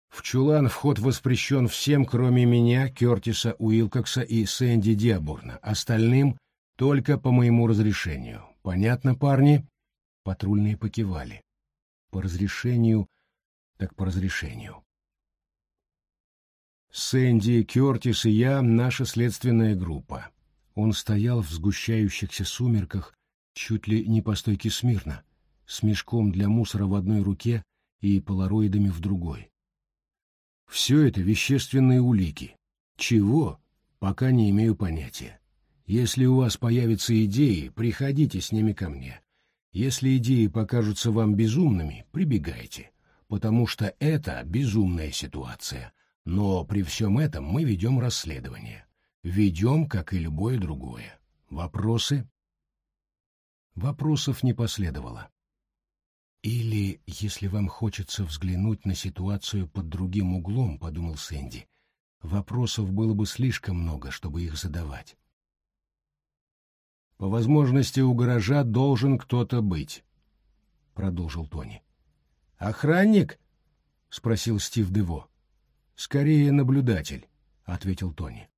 Speaker 1: В чулан вход воспрещен всем, кроме меня, Кертиса Уилкокса и Сэнди Диаборна. Остальным только по моему разрешению. Понятно, парни? Патрульные покивали. По разрешению, так по разрешению. Сэнди, Кертис и я — наша следственная группа. Он стоял в сгущающихся сумерках, чуть ли не по стойке смирно, с мешком для мусора в одной руке и полароидами в другой. Все это вещественные улики. Чего? Пока не имею понятия. Если у вас появятся идеи, приходите с ними ко мне. Если идеи покажутся вам безумными, прибегайте, потому что это безумная ситуация. Но при всем этом мы ведем расследование. Ведем, как и любое другое. Вопросы? Вопросов не последовало. Или, если вам хочется взглянуть на ситуацию под другим углом, подумал Сэнди, вопросов было бы слишком много, чтобы их задавать. По возможности у гаража должен кто-то быть, продолжил Тони. Охранник? спросил Стив Дево. Скорее наблюдатель, ответил Тони.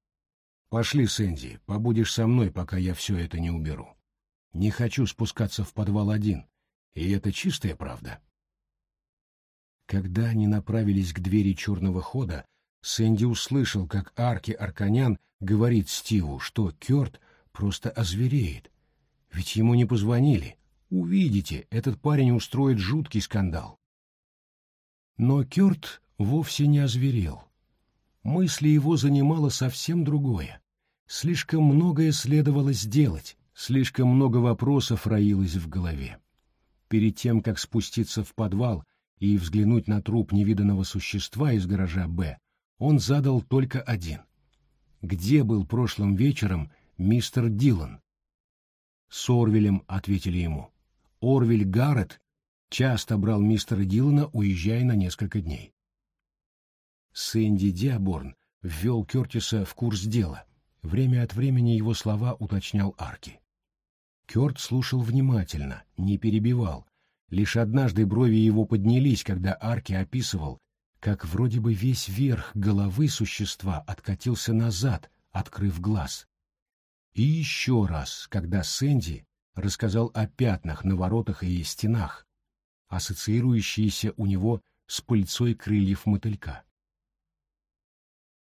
Speaker 1: Пошли, Сэнди, побудешь со мной, пока я все это не уберу. Не хочу спускаться в подвал один, и это чистая правда. Когда они направились к двери черного хода, Сэнди услышал, как Арки Арканян говорит Стиву, что Кёрт просто озвереет. Ведь ему не позвонили. Увидите, этот парень устроит жуткий скандал. Но Кёрт вовсе не озверел. Мысли его занимало совсем другое. Слишком многое следовало сделать, слишком много вопросов роилось в голове. Перед тем, как спуститься в подвал и взглянуть на труп невиданного существа из гаража «Б», он задал только один. Где был прошлым вечером мистер Дилан. С Орвелем ответили ему. Орвель Гаррет часто брал мистера Дилана, уезжая на несколько дней. Сэнди Диаборн ввел Кертиса в курс дела. Время от времени его слова уточнял Арки. Керт слушал внимательно, не перебивал. Лишь однажды брови его поднялись, когда Арки описывал, как вроде бы весь верх головы существа откатился назад, открыв глаз. И еще раз, когда Сэнди рассказал о пятнах на воротах и стенах, ассоциирующиеся у него с пыльцой крыльев мотылька.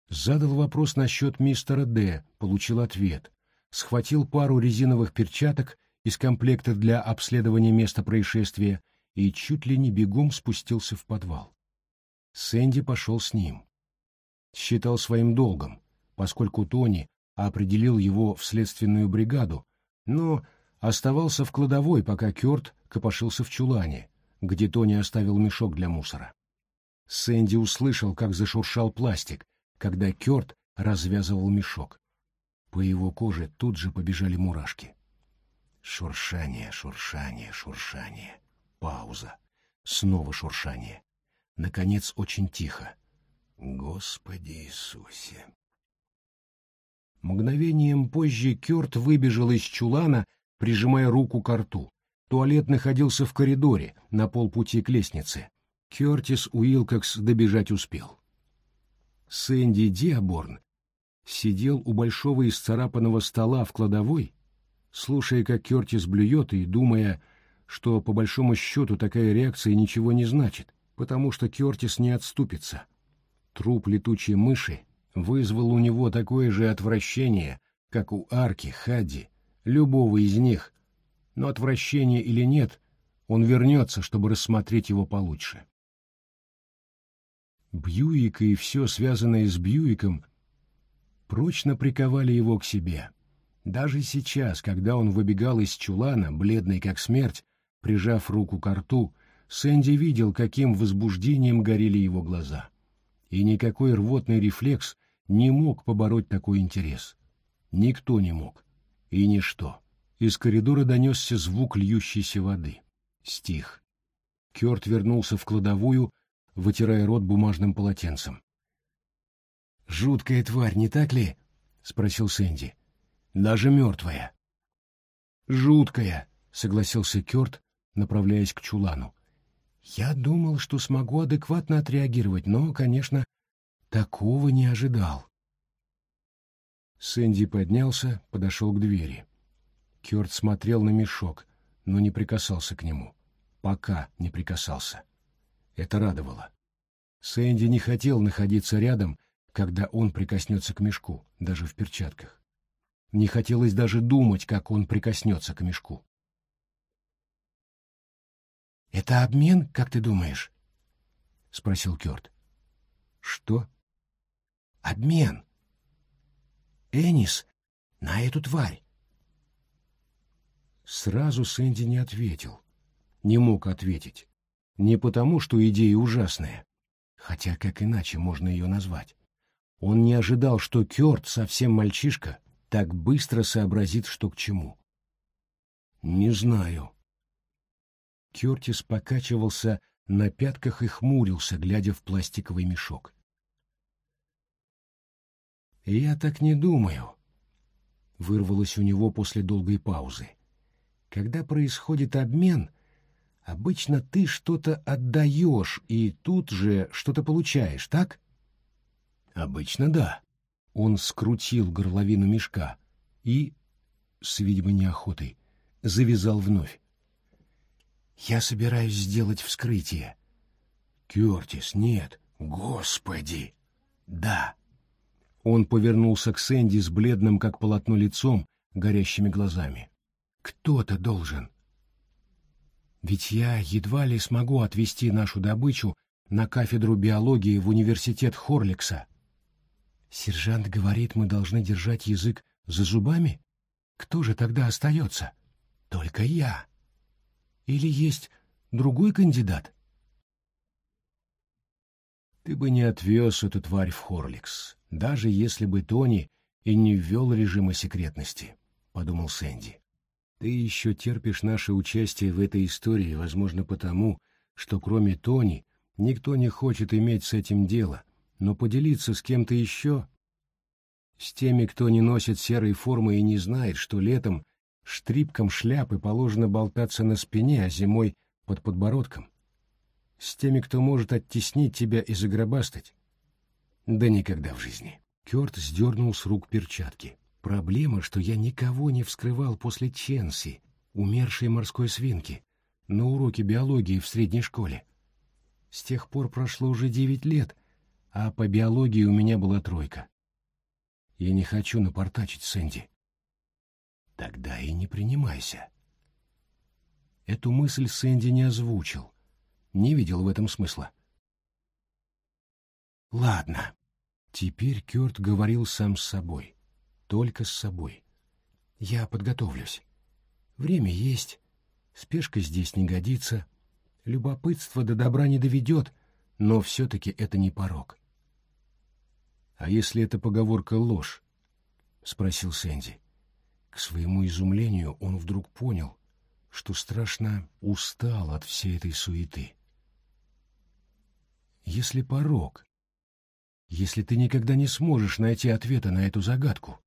Speaker 1: Задал вопрос насчет мистера Д, получил ответ. Схватил пару резиновых перчаток из комплекта для обследования места происшествия и чуть ли не бегом спустился в подвал. Сэнди пошел с ним. Считал своим долгом, поскольку Тони определил его в следственную бригаду, но оставался в кладовой, пока Кёрт копошился в чулане, где Тони оставил мешок для мусора. Сэнди услышал, как зашуршал пластик, когда Кёрт развязывал мешок. По его коже тут же побежали мурашки. Шуршание, шуршание, шуршание. Пауза. Снова шуршание. Наконец, очень тихо. Господи Иисусе! Мгновением позже Кёрт выбежал из чулана, прижимая руку к рту. Туалет находился в коридоре, на полпути к лестнице. Кертис Уилкокс добежать успел. Сэнди Диаборн сидел у большого исцарапанного стола в кладовой, слушая, как Кертис блюет и думая, что по большому счету такая реакция ничего не значит, потому что Кертис не отступится. Труп летучей мыши вызвал у него такое же отвращение, как у Арки, Хадди, любого из них, но отвращение или нет, он вернется, чтобы рассмотреть его получше. Бьюик и все связанное с Бьюиком прочно приковали его к себе. Даже сейчас, когда он выбегал из чулана, бледный как смерть, прижав руку к рту, Сэнди видел, каким возбуждением горели его глаза. И никакой рвотный рефлекс не мог побороть такой интерес. Никто не мог. И ничто. Из коридора донесся звук льющейся воды. Стих. Кёрт вернулся в кладовую, вытирая рот бумажным полотенцем. «Жуткая тварь, не так ли?» — спросил Сэнди. «Даже мертвая». «Жуткая», — согласился Кёрт, направляясь к чулану. «Я думал, что смогу адекватно отреагировать, но, конечно, такого не ожидал». Сэнди поднялся, подошел к двери. Кёрт смотрел на мешок, но не прикасался к нему. Пока не прикасался. Это радовало. Сэнди не хотел находиться рядом, когда он прикоснется к мешку, даже в перчатках. Не хотелось даже думать, как он прикоснется к мешку. «Это обмен, как ты думаешь?» — спросил Кёрт. «Что?» «Обмен. Энис на эту тварь». Сразу Сэнди не ответил. Не мог ответить. Не потому, что идея ужасная, хотя как иначе можно ее назвать. Он не ожидал, что Кёрт, совсем мальчишка, так быстро сообразит, что к чему. «Не знаю». Кёртис покачивался на пятках и хмурился, глядя в пластиковый мешок. «Я так не думаю», — вырвалось у него после долгой паузы. «Когда происходит обмен, Обычно ты что-то отдаешь и тут же что-то получаешь, так? Обычно да. Он скрутил горловину мешка и, с видимо неохотой, завязал вновь. Я собираюсь сделать вскрытие. Кертис, нет. Господи! Да. Он повернулся к Сэнди с бледным, как полотно, лицом, горящими глазами. Кто-то должен. Ведь я едва ли смогу отвезти нашу добычу на кафедру биологии в университет Хорликса. Сержант говорит, мы должны держать язык за зубами? Кто же тогда остается? Только я. Или есть другой кандидат? Ты бы не отвез эту тварь в Хорликс, даже если бы Тони и не ввел режима секретности, — подумал Сэнди. Ты еще терпишь наше участие в этой истории, возможно, потому, что кроме Тони никто не хочет иметь с этим дело, но поделиться с кем-то еще... С теми, кто не носит серой формы и не знает, что летом штрипком шляпы положено болтаться на спине, а зимой под подбородком. С теми, кто может оттеснить тебя и загробастать. Да никогда в жизни. Кёрт сдернул с рук перчатки. Проблема, что я никого не вскрывал после Ченси, умершей морской свинки, на уроке биологии в средней школе. С тех пор прошло уже девять лет, а по биологии у меня была тройка. Я не хочу напортачить Сэнди. Тогда и не принимайся. Эту мысль Сэнди не озвучил, не видел в этом смысла. Ладно, теперь Кёрт говорил сам с собой только с собой. Я подготовлюсь. Время есть, спешка здесь не годится, любопытство до добра не доведет, но все-таки это не порог. — А если эта поговорка ложь? — спросил Сэнди. К своему изумлению он вдруг понял, что страшно устал от всей этой суеты. Если порог, если ты никогда не сможешь найти ответа на эту загадку,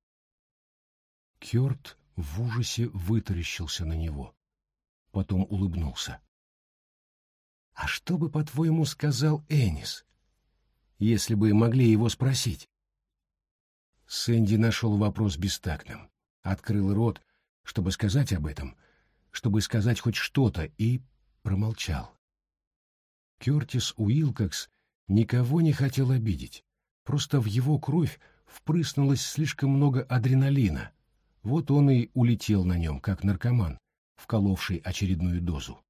Speaker 1: Кёрт в ужасе вытаращился на него. потом улыбнулся. «А что бы, по-твоему, сказал Энис, если бы могли его спросить?» Сэнди нашел вопрос бестактным, открыл рот, чтобы сказать об этом, чтобы сказать хоть что-то, и промолчал. Кертис Уилкокс никого не хотел обидеть, просто в его кровь впрыснулось слишком много адреналина, вот он и улетел на нем, как наркоман, вколовший очередную дозу.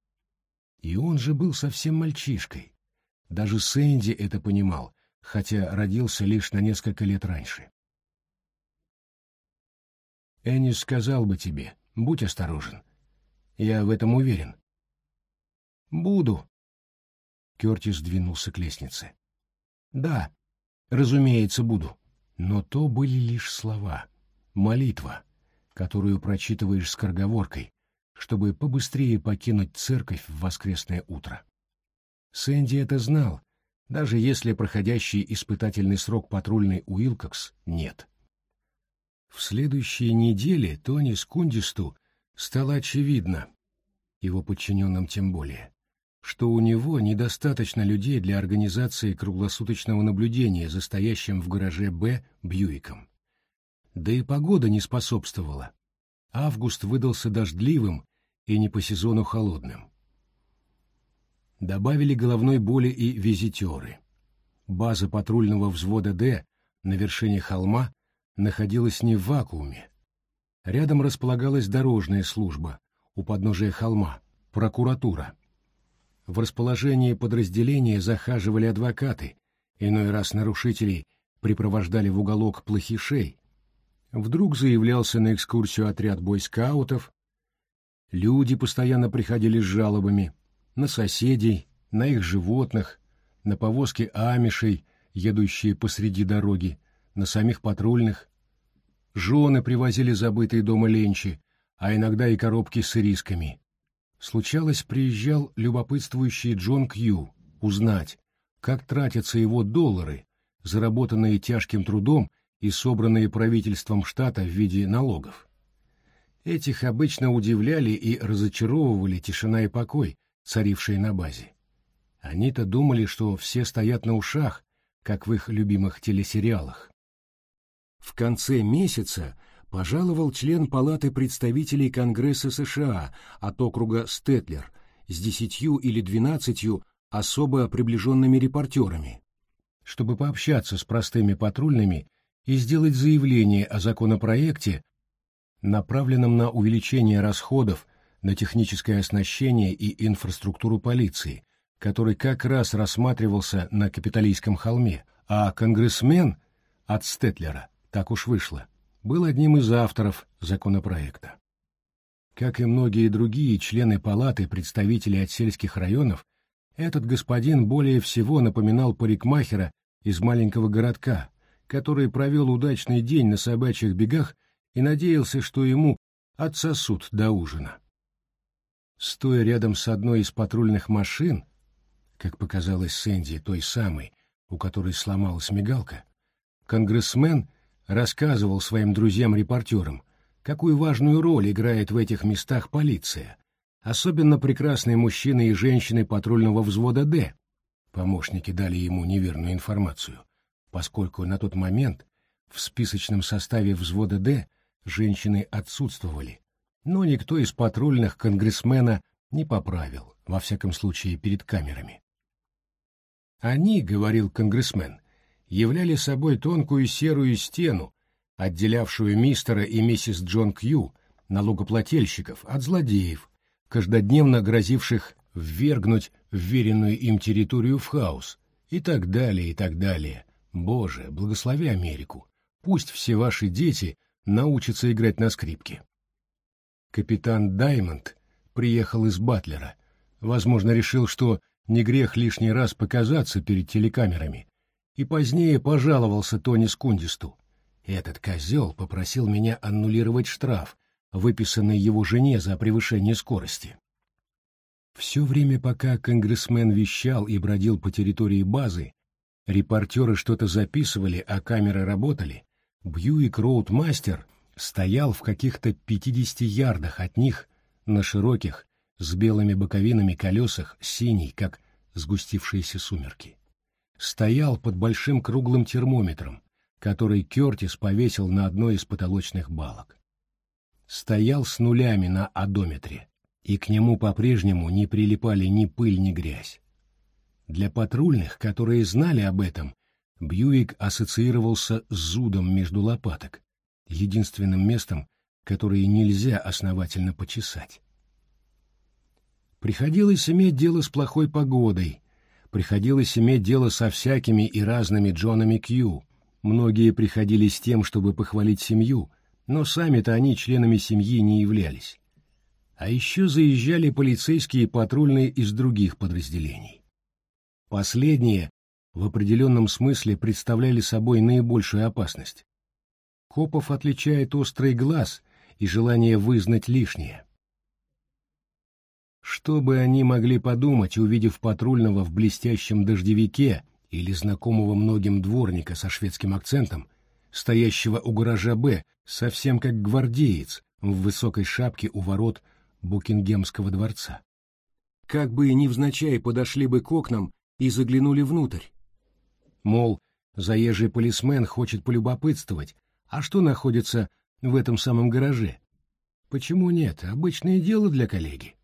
Speaker 1: И он же был совсем мальчишкой. Даже Сэнди это понимал, хотя родился лишь на несколько лет раньше. Эннис сказал бы тебе, будь осторожен. Я в этом уверен. Буду. Кертис двинулся к лестнице. Да, разумеется, буду. Но то были лишь слова. Молитва, которую прочитываешь скороговоркой, чтобы побыстрее покинуть церковь в воскресное утро. Сэнди это знал, даже если проходящий испытательный срок патрульный Уилкокс нет. В следующие недели Тони Скундисту стало очевидно, его подчиненным тем более, что у него недостаточно людей для организации круглосуточного наблюдения за стоящим в гараже «Б» Бьюиком. Да и погода не способствовала. Август выдался дождливым и не по сезону холодным. Добавили головной боли и визитеры. База патрульного взвода «Д» на вершине холма находилась не в вакууме. Рядом располагалась дорожная служба, у подножия холма, прокуратура. В расположении подразделения захаживали адвокаты, иной раз нарушителей припровождали в уголок плохишей, Вдруг заявлялся на экскурсию отряд бойскаутов. Люди постоянно приходили с жалобами на соседей, на их животных, на повозки амишей, едущие посреди дороги, на самих патрульных. Жены привозили забытые дома ленчи, а иногда и коробки с рисками. Случалось, приезжал любопытствующий Джон Кью узнать, как тратятся его доллары, заработанные тяжким трудом и собранные правительством штата в виде налогов. Этих обычно удивляли и разочаровывали тишина и покой, царившие на базе. Они-то думали, что все стоят на ушах, как в их любимых телесериалах. В конце месяца пожаловал член Палаты представителей Конгресса США от округа Стетлер с десятью или двенадцатью особо приближенными репортерами, чтобы пообщаться с простыми патрульными и сделать заявление о законопроекте, направленном на увеличение расходов на техническое оснащение и инфраструктуру полиции, который как раз рассматривался на Капитолийском холме, а конгрессмен от Стетлера, так уж вышло, был одним из авторов законопроекта. Как и многие другие члены палаты представителей от сельских районов, этот господин более всего напоминал парикмахера из маленького городка, который провел удачный день на собачьих бегах и надеялся, что ему отсосут до ужина. Стоя рядом с одной из патрульных машин, как показалось Сэнди, той самой, у которой сломалась мигалка, конгрессмен рассказывал своим друзьям-репортерам, какую важную роль играет в этих местах полиция, особенно прекрасные мужчины и женщины патрульного взвода «Д». Помощники дали ему неверную информацию поскольку на тот момент в списочном составе взвода «Д» женщины отсутствовали, но никто из патрульных конгрессмена не поправил, во всяком случае перед камерами. Они, говорил конгрессмен, являли собой тонкую серую стену, отделявшую мистера и миссис Джон Кью, налогоплательщиков, от злодеев, каждодневно грозивших ввергнуть вверенную им территорию в хаос, и так далее, и так далее, Боже, благослови Америку. Пусть все ваши дети научатся играть на скрипке. Капитан Даймонд приехал из Батлера. Возможно, решил, что не грех лишний раз показаться перед телекамерами. И позднее пожаловался Тони Скундисту. Этот козел попросил меня аннулировать штраф, выписанный его жене за превышение скорости. Все время, пока конгрессмен вещал и бродил по территории базы, Репортеры что-то записывали, а камеры работали. Бьюик Роудмастер стоял в каких-то 50 ярдах от них на широких, с белыми боковинами колесах, синий, как сгустившиеся сумерки. Стоял под большим круглым термометром, который Кертис повесил на одной из потолочных балок. Стоял с нулями на одометре, и к нему по-прежнему не прилипали ни пыль, ни грязь. Для патрульных, которые знали об этом, Бьюик ассоциировался с зудом между лопаток, единственным местом, которое нельзя основательно почесать. Приходилось иметь дело с плохой погодой, приходилось иметь дело со всякими и разными Джонами Кью. Многие приходили с тем, чтобы похвалить семью, но сами-то они членами семьи не являлись. А еще заезжали полицейские и патрульные из других подразделений. Последние в определенном смысле представляли собой наибольшую опасность. Копов отличает острый глаз и желание вызнать лишнее. Что бы они могли подумать, увидев патрульного в блестящем дождевике или знакомого многим дворника со шведским акцентом, стоящего у гаража «Б», совсем как гвардеец в высокой шапке у ворот Букингемского дворца. Как бы невзначай подошли бы к окнам и заглянули внутрь. Мол, заезжий полисмен хочет полюбопытствовать, а что находится в этом самом гараже? Почему нет? Обычное дело для коллеги.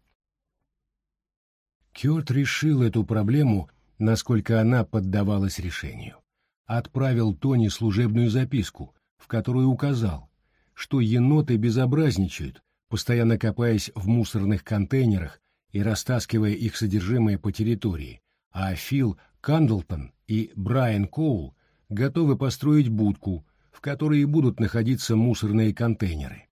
Speaker 1: Кёрт решил эту проблему, насколько она поддавалась решению. Отправил Тони служебную записку, в которой указал, что еноты безобразничают, постоянно копаясь в мусорных контейнерах и растаскивая их содержимое по территории, а Фил Кандлтон и Брайан Коул готовы построить будку, в которой будут находиться мусорные контейнеры.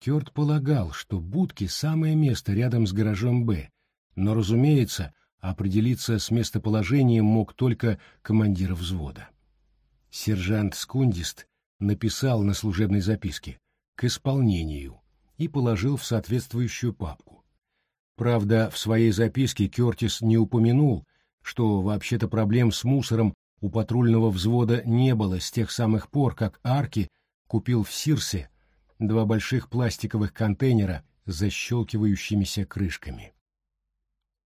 Speaker 1: Кёрт полагал, что будки — самое место рядом с гаражом «Б», но, разумеется, определиться с местоположением мог только командир взвода. Сержант Скундист написал на служебной записке «к исполнению» и положил в соответствующую папку. Правда, в своей записке Кертис не упомянул, что вообще-то проблем с мусором у патрульного взвода не было с тех самых пор, как Арки купил в Сирсе два больших пластиковых контейнера с защелкивающимися крышками.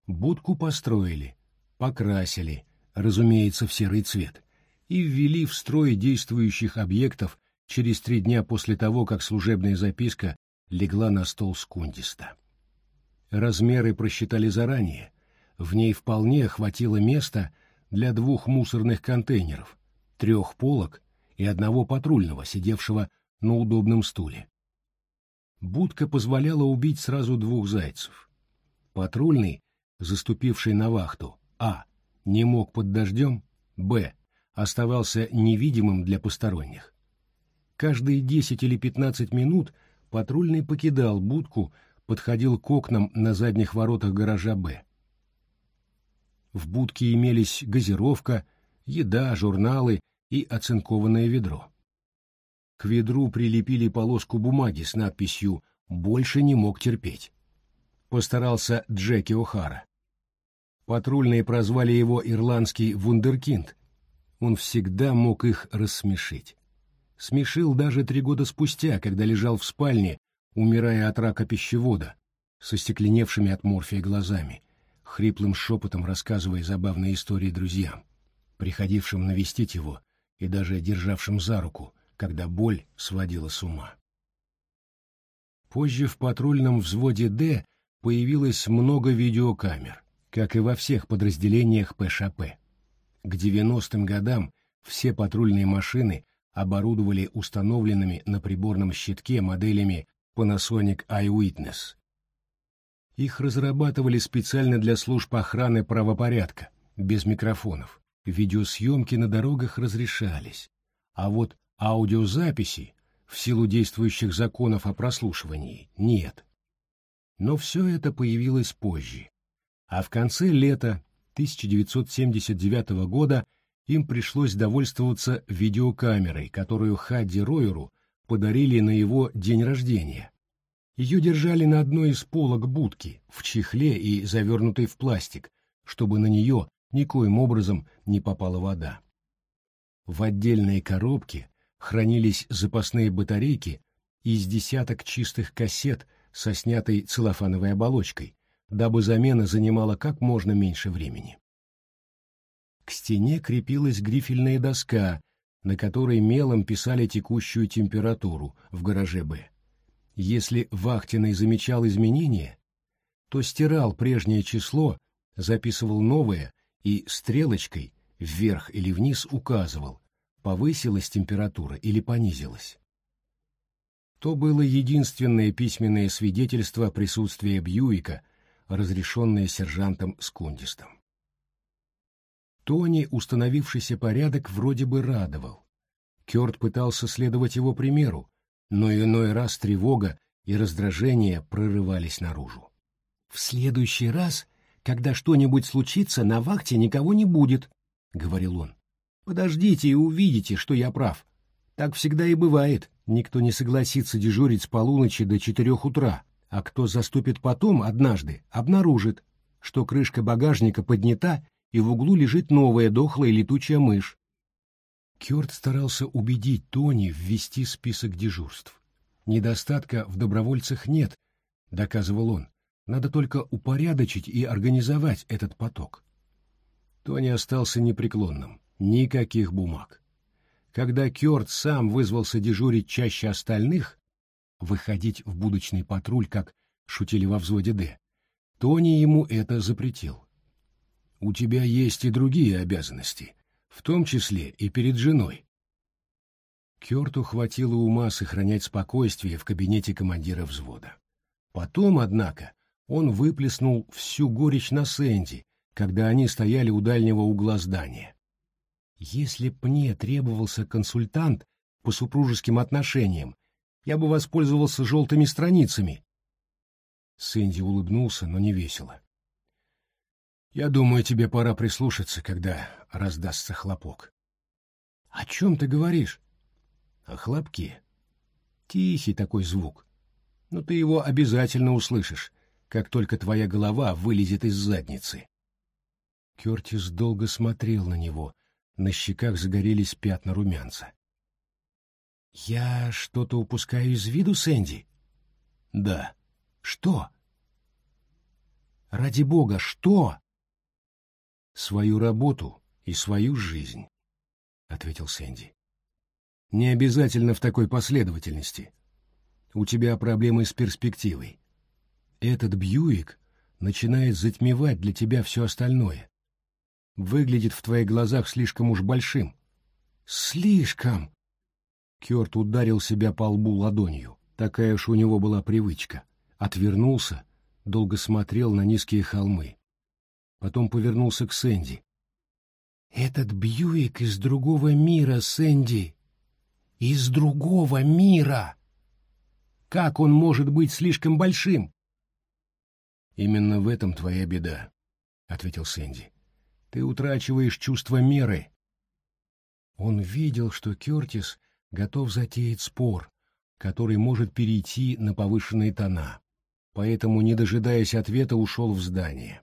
Speaker 1: Будку построили, покрасили, разумеется, в серый цвет, и ввели в строй действующих объектов через три дня после того, как служебная записка легла на стол Скундиста. Размеры просчитали заранее. В ней вполне хватило места для двух мусорных контейнеров, трех полок и одного патрульного, сидевшего на удобном стуле. Будка позволяла убить сразу двух зайцев. Патрульный, заступивший на вахту, а. не мог под дождем, б. оставался невидимым для посторонних. Каждые десять или пятнадцать минут патрульный покидал будку, подходил к окнам на задних воротах гаража «Б». В будке имелись газировка, еда, журналы и оцинкованное ведро. К ведру прилепили полоску бумаги с надписью «Больше не мог терпеть». Постарался Джеки О'Хара. Патрульные прозвали его «Ирландский вундеркинд». Он всегда мог их рассмешить. Смешил даже три года спустя, когда лежал в спальне умирая от рака пищевода, со стекленевшими от морфия глазами, хриплым шепотом рассказывая забавные истории друзьям, приходившим навестить его и даже державшим за руку, когда боль сводила с ума. Позже в патрульном взводе «Д» появилось много видеокамер, как и во всех подразделениях ПШП. К 90-м годам все патрульные машины оборудовали установленными на приборном щитке моделями Panasonic Eyewitness. Их разрабатывали специально для служб охраны правопорядка, без микрофонов. Видеосъемки на дорогах разрешались, а вот аудиозаписи, в силу действующих законов о прослушивании, нет. Но все это появилось позже. А в конце лета 1979 года им пришлось довольствоваться видеокамерой, которую Хадди Ройеру подарили на его день рождения. Ее держали на одной из полок будки, в чехле и завернутой в пластик, чтобы на нее никоим образом не попала вода. В отдельной коробке хранились запасные батарейки из десяток чистых кассет со снятой целлофановой оболочкой, дабы замена занимала как можно меньше времени. К стене крепилась грифельная доска, на которой мелом писали текущую температуру в гараже «Б». Если вахтенный замечал изменения, то стирал прежнее число, записывал новое и стрелочкой вверх или вниз указывал, повысилась температура или понизилась. То было единственное письменное свидетельство присутствия Бьюика, разрешенное сержантом Скундистом. Тони установившийся порядок вроде бы радовал. Кёрт пытался следовать его примеру, но иной раз тревога и раздражение прорывались наружу. «В следующий раз, когда что-нибудь случится, на вахте никого не будет», — говорил он. «Подождите и увидите, что я прав. Так всегда и бывает. Никто не согласится дежурить с полуночи до четырех утра, а кто заступит потом, однажды, обнаружит, что крышка багажника поднята и в углу лежит новая дохлая летучая мышь. Кёрт старался убедить Тони ввести список дежурств. Недостатка в добровольцах нет, доказывал он. Надо только упорядочить и организовать этот поток. Тони остался непреклонным. Никаких бумаг. Когда Кёрт сам вызвался дежурить чаще остальных, выходить в будочный патруль, как шутили во взводе «Д», Тони ему это запретил у тебя есть и другие обязанности, в том числе и перед женой. Керту хватило ума сохранять спокойствие в кабинете командира взвода. Потом, однако, он выплеснул всю горечь на Сэнди, когда они стояли у дальнего угла здания. Если б мне требовался консультант по супружеским отношениям, я бы воспользовался желтыми страницами. Сэнди улыбнулся, но не весело. Я думаю, тебе пора прислушаться, когда раздастся хлопок. — О чем ты говоришь? — О хлопке. Тихий такой звук. Но ты его обязательно услышишь, как только твоя голова вылезет из задницы. Кертис долго смотрел на него, на щеках загорелись пятна румянца. — Я что-то упускаю из виду, Сэнди? — Да. — Что? — Ради бога, что? Свою работу и свою жизнь, — ответил Сэнди. Не обязательно в такой последовательности. У тебя проблемы с перспективой. Этот Бьюик начинает затмевать для тебя все остальное. Выглядит в твоих глазах слишком уж большим. Слишком! Кёрт ударил себя по лбу ладонью. Такая уж у него была привычка. Отвернулся, долго смотрел на низкие холмы потом повернулся к Сэнди. «Этот Бьюик из другого мира, Сэнди! Из другого мира! Как он может быть слишком большим?» «Именно в этом твоя беда», — ответил Сэнди. «Ты утрачиваешь чувство меры». Он видел, что Кертис готов затеять спор, который может перейти на повышенные тона, поэтому, не дожидаясь ответа, ушел в здание.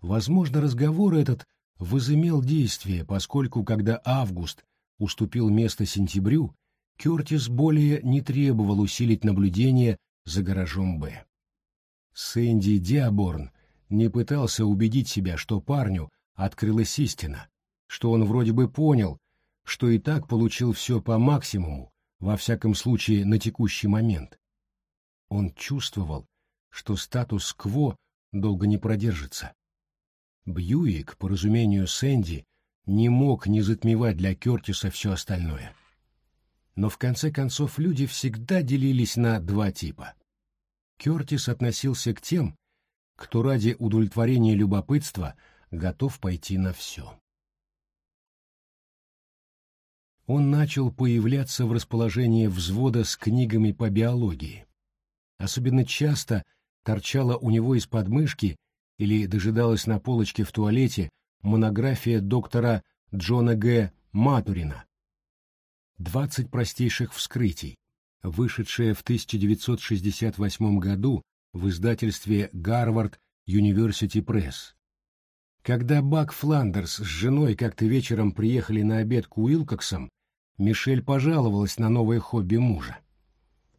Speaker 1: Возможно, разговор этот возымел действие, поскольку когда Август уступил место сентябрю, Кертис более не требовал усилить наблюдение за гаражом «Б». Сэнди Диаборн не пытался убедить себя, что парню открылась истина, что он вроде бы понял, что и так получил все по максимуму, во всяком случае на текущий момент. Он чувствовал, что статус-кво долго не продержится. Бьюик, по разумению Сэнди, не мог не затмевать для Кертиса все остальное. Но в конце концов люди всегда делились на два типа. Кертис относился к тем, кто ради удовлетворения любопытства готов пойти на все. Он начал появляться в расположении взвода с книгами по биологии. Особенно часто торчала у него из подмышки или дожидалась на полочке в туалете монография доктора Джона Г. Матурина «Двадцать простейших вскрытий», вышедшая в 1968 году в издательстве «Гарвард Юниверсити Пресс». Когда Бак Фландерс с женой как-то вечером приехали на обед к Уилкоксам, Мишель пожаловалась на новое хобби мужа.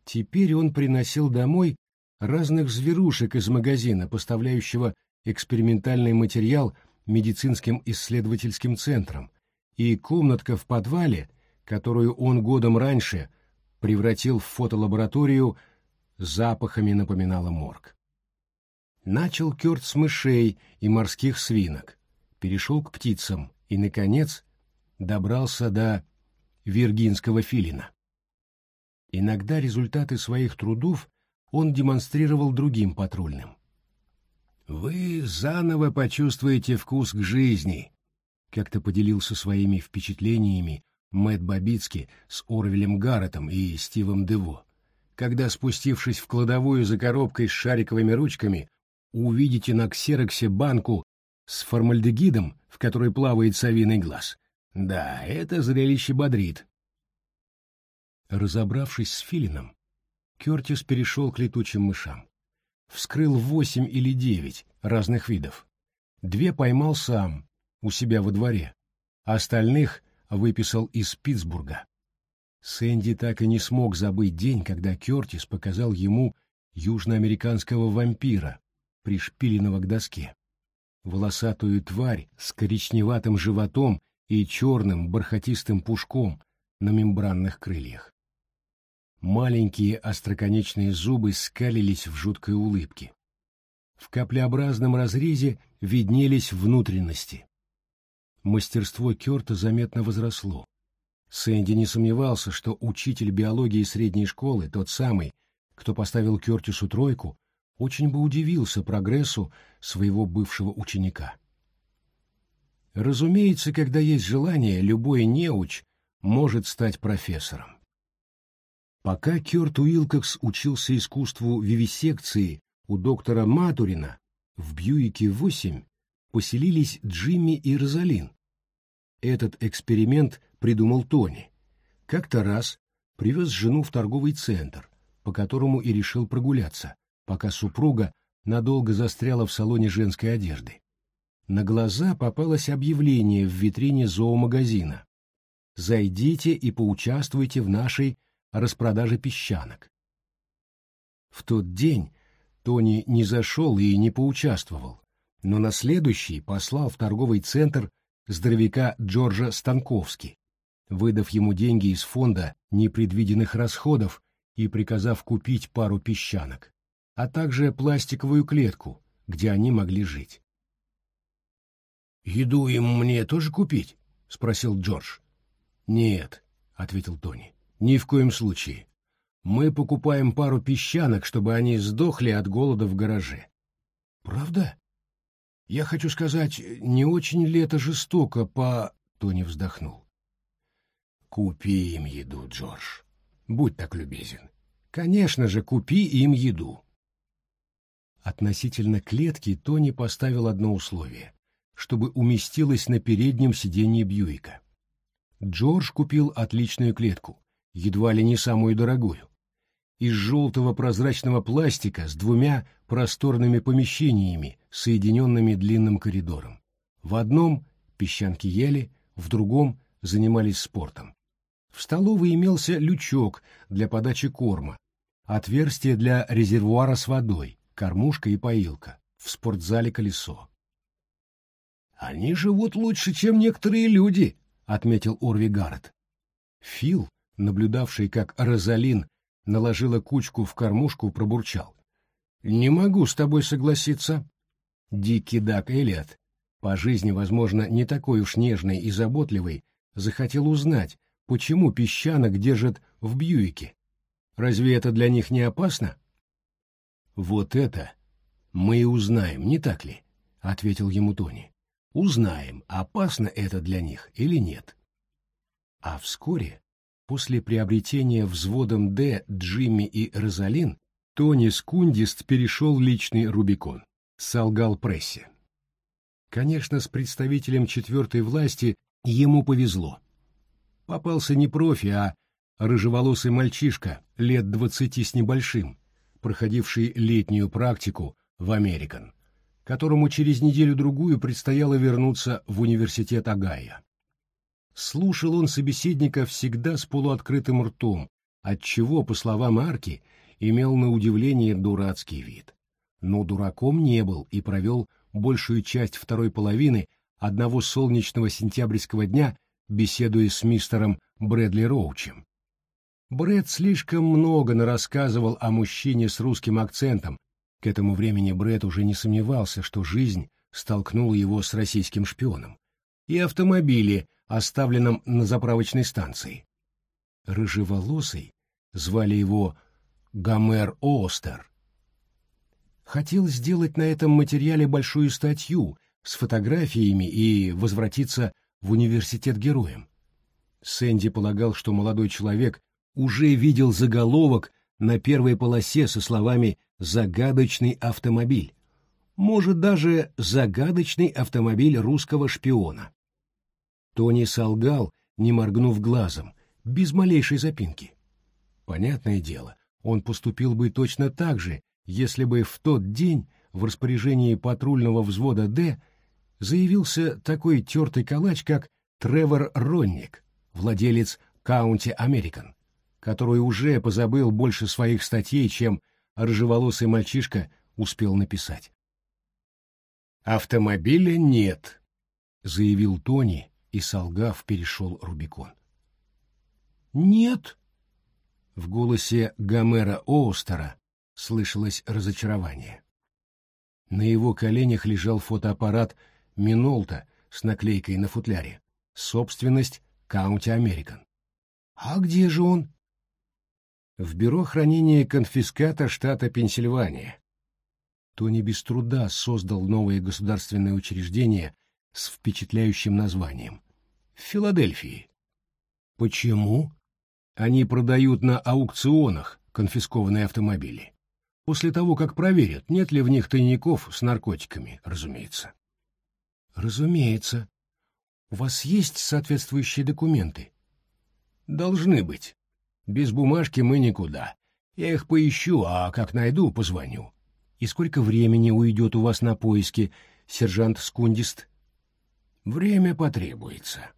Speaker 1: Теперь он приносил домой разных зверушек из магазина, поставляющего экспериментальный материал медицинским исследовательским центрам, и комнатка в подвале, которую он годом раньше превратил в фотолабораторию, запахами напоминала морг. Начал Кёрт с мышей и морских свинок, перешел к птицам и, наконец, добрался до виргинского филина. Иногда результаты своих трудов он демонстрировал другим патрульным. «Вы заново почувствуете вкус к жизни», — как-то поделился своими впечатлениями Мэтт Бабицкий с Орвелем Гарретом и Стивом Дево, когда, спустившись в кладовую за коробкой с шариковыми ручками, увидите на ксероксе банку с формальдегидом, в которой плавает совиный глаз. Да, это зрелище бодрит. Разобравшись с филином, Кертис перешел к летучим мышам. Вскрыл восемь или девять разных видов. Две поймал сам, у себя во дворе, а остальных выписал из Питтсбурга. Сэнди так и не смог забыть день, когда Кертис показал ему южноамериканского вампира, пришпиленного к доске. Волосатую тварь с коричневатым животом и черным бархатистым пушком на мембранных крыльях. Маленькие остроконечные зубы скалились в жуткой улыбке. В каплеобразном разрезе виднелись внутренности. Мастерство Кёрта заметно возросло. Сэнди не сомневался, что учитель биологии средней школы, тот самый, кто поставил Кёртису тройку, очень бы удивился прогрессу своего бывшего ученика. Разумеется, когда есть желание, любой неуч может стать профессором. Пока Кёрт Уилкокс учился искусству вивисекции у доктора Матурина, в Бьюике-8 поселились Джимми и Розалин. Этот эксперимент придумал Тони. Как-то раз привез жену в торговый центр, по которому и решил прогуляться, пока супруга надолго застряла в салоне женской одежды. На глаза попалось объявление в витрине зоомагазина. «Зайдите и поучаствуйте в нашей распродаже песчанок. В тот день Тони не зашел и не поучаствовал, но на следующий послал в торговый центр здоровяка Джорджа Станковски, выдав ему деньги из фонда непредвиденных расходов и приказав купить пару песчанок, а также пластиковую клетку, где они могли жить. «Еду им мне тоже купить?» — спросил Джордж. «Нет», — ответил Тони. Ни в коем случае. Мы покупаем пару песчанок, чтобы они сдохли от голода в гараже. Правда? Я хочу сказать, не очень ли это жестоко по... Тони вздохнул. Купи им еду, Джордж. Будь так любезен. Конечно же, купи им еду. Относительно клетки Тони поставил одно условие, чтобы уместилась на переднем сиденье Бьюика. Джордж купил отличную клетку, едва ли не самую дорогую, из желтого прозрачного пластика с двумя просторными помещениями, соединенными длинным коридором. В одном песчанки ели, в другом занимались спортом. В столовой имелся лючок для подачи корма, отверстие для резервуара с водой, кормушка и поилка, в спортзале колесо. «Они живут лучше, чем некоторые люди», — отметил Орви Гаррет. Фил, наблюдавший, как Розалин наложила кучку в кормушку, пробурчал. «Не могу с тобой согласиться». Дикий Дак Элиот, по жизни, возможно, не такой уж нежный и заботливый, захотел узнать, почему песчанок держат в Бьюике. Разве это для них не опасно? «Вот это мы и узнаем, не так ли?» — ответил ему Тони. «Узнаем, опасно это для них или нет». А вскоре После приобретения взводом «Д» Джимми и Розалин, Тони Скундист перешел личный Рубикон. Солгал прессе. Конечно, с представителем четвертой власти ему повезло. Попался не профи, а рыжеволосый мальчишка, лет двадцати с небольшим, проходивший летнюю практику в Американ, которому через неделю-другую предстояло вернуться в университет Агая. Слушал он собеседника всегда с полуоткрытым ртом, отчего, по словам Арки, имел на удивление дурацкий вид. Но дураком не был и провел большую часть второй половины одного солнечного сентябрьского дня, беседуя с мистером Брэдли Роучем. Брэд слишком много нарассказывал о мужчине с русским акцентом. К этому времени Брэд уже не сомневался, что жизнь столкнула его с российским шпионом. И автомобиле, оставленном на заправочной станции. Рыжеволосый, звали его Гомер Остер, хотел сделать на этом материале большую статью с фотографиями и возвратиться в университет героем. Сэнди полагал, что молодой человек уже видел заголовок на первой полосе со словами «загадочный автомобиль». Может, даже «загадочный автомобиль русского шпиона». Тони солгал, не моргнув глазом, без малейшей запинки. Понятное дело, он поступил бы точно так же, если бы в тот день в распоряжении патрульного взвода «Д» заявился такой тертый калач, как Тревор Ронник, владелец Каунти Американ, который уже позабыл больше своих статей, чем рыжеволосый мальчишка успел написать. «Автомобиля нет», — заявил Тони, и, солгав, перешел Рубикон. «Нет?» В голосе Гомера Оустера слышалось разочарование. На его коленях лежал фотоаппарат Минолта с наклейкой на футляре. Собственность Каунти Американ. «А где же он?» «В бюро хранения конфиската штата Пенсильвания». Тони без труда создал новое государственное учреждение с впечатляющим названием. В Филадельфии. Почему? Они продают на аукционах конфискованные автомобили после того, как проверят, нет ли в них тайников с наркотиками, разумеется. Разумеется. У вас есть соответствующие документы? Должны быть. Без бумажки мы никуда. Я их поищу, а как найду, позвоню. И сколько времени уйдет у вас на поиски, сержант Скундист? Время потребуется.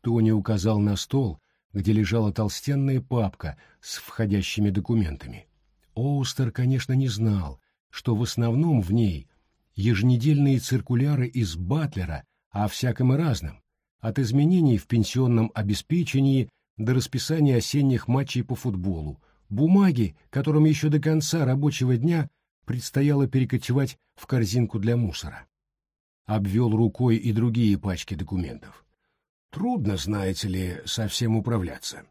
Speaker 1: Тони указал на стол, где лежала толстенная папка с входящими документами. Оустер, конечно, не знал, что в основном в ней еженедельные циркуляры из Батлера о всяком и разном, от изменений в пенсионном обеспечении до расписания осенних матчей по футболу, бумаги, которым еще до конца рабочего дня предстояло перекочевать в корзинку для мусора. Обвел рукой и другие пачки документов. Трудно, знаете ли, совсем управляться.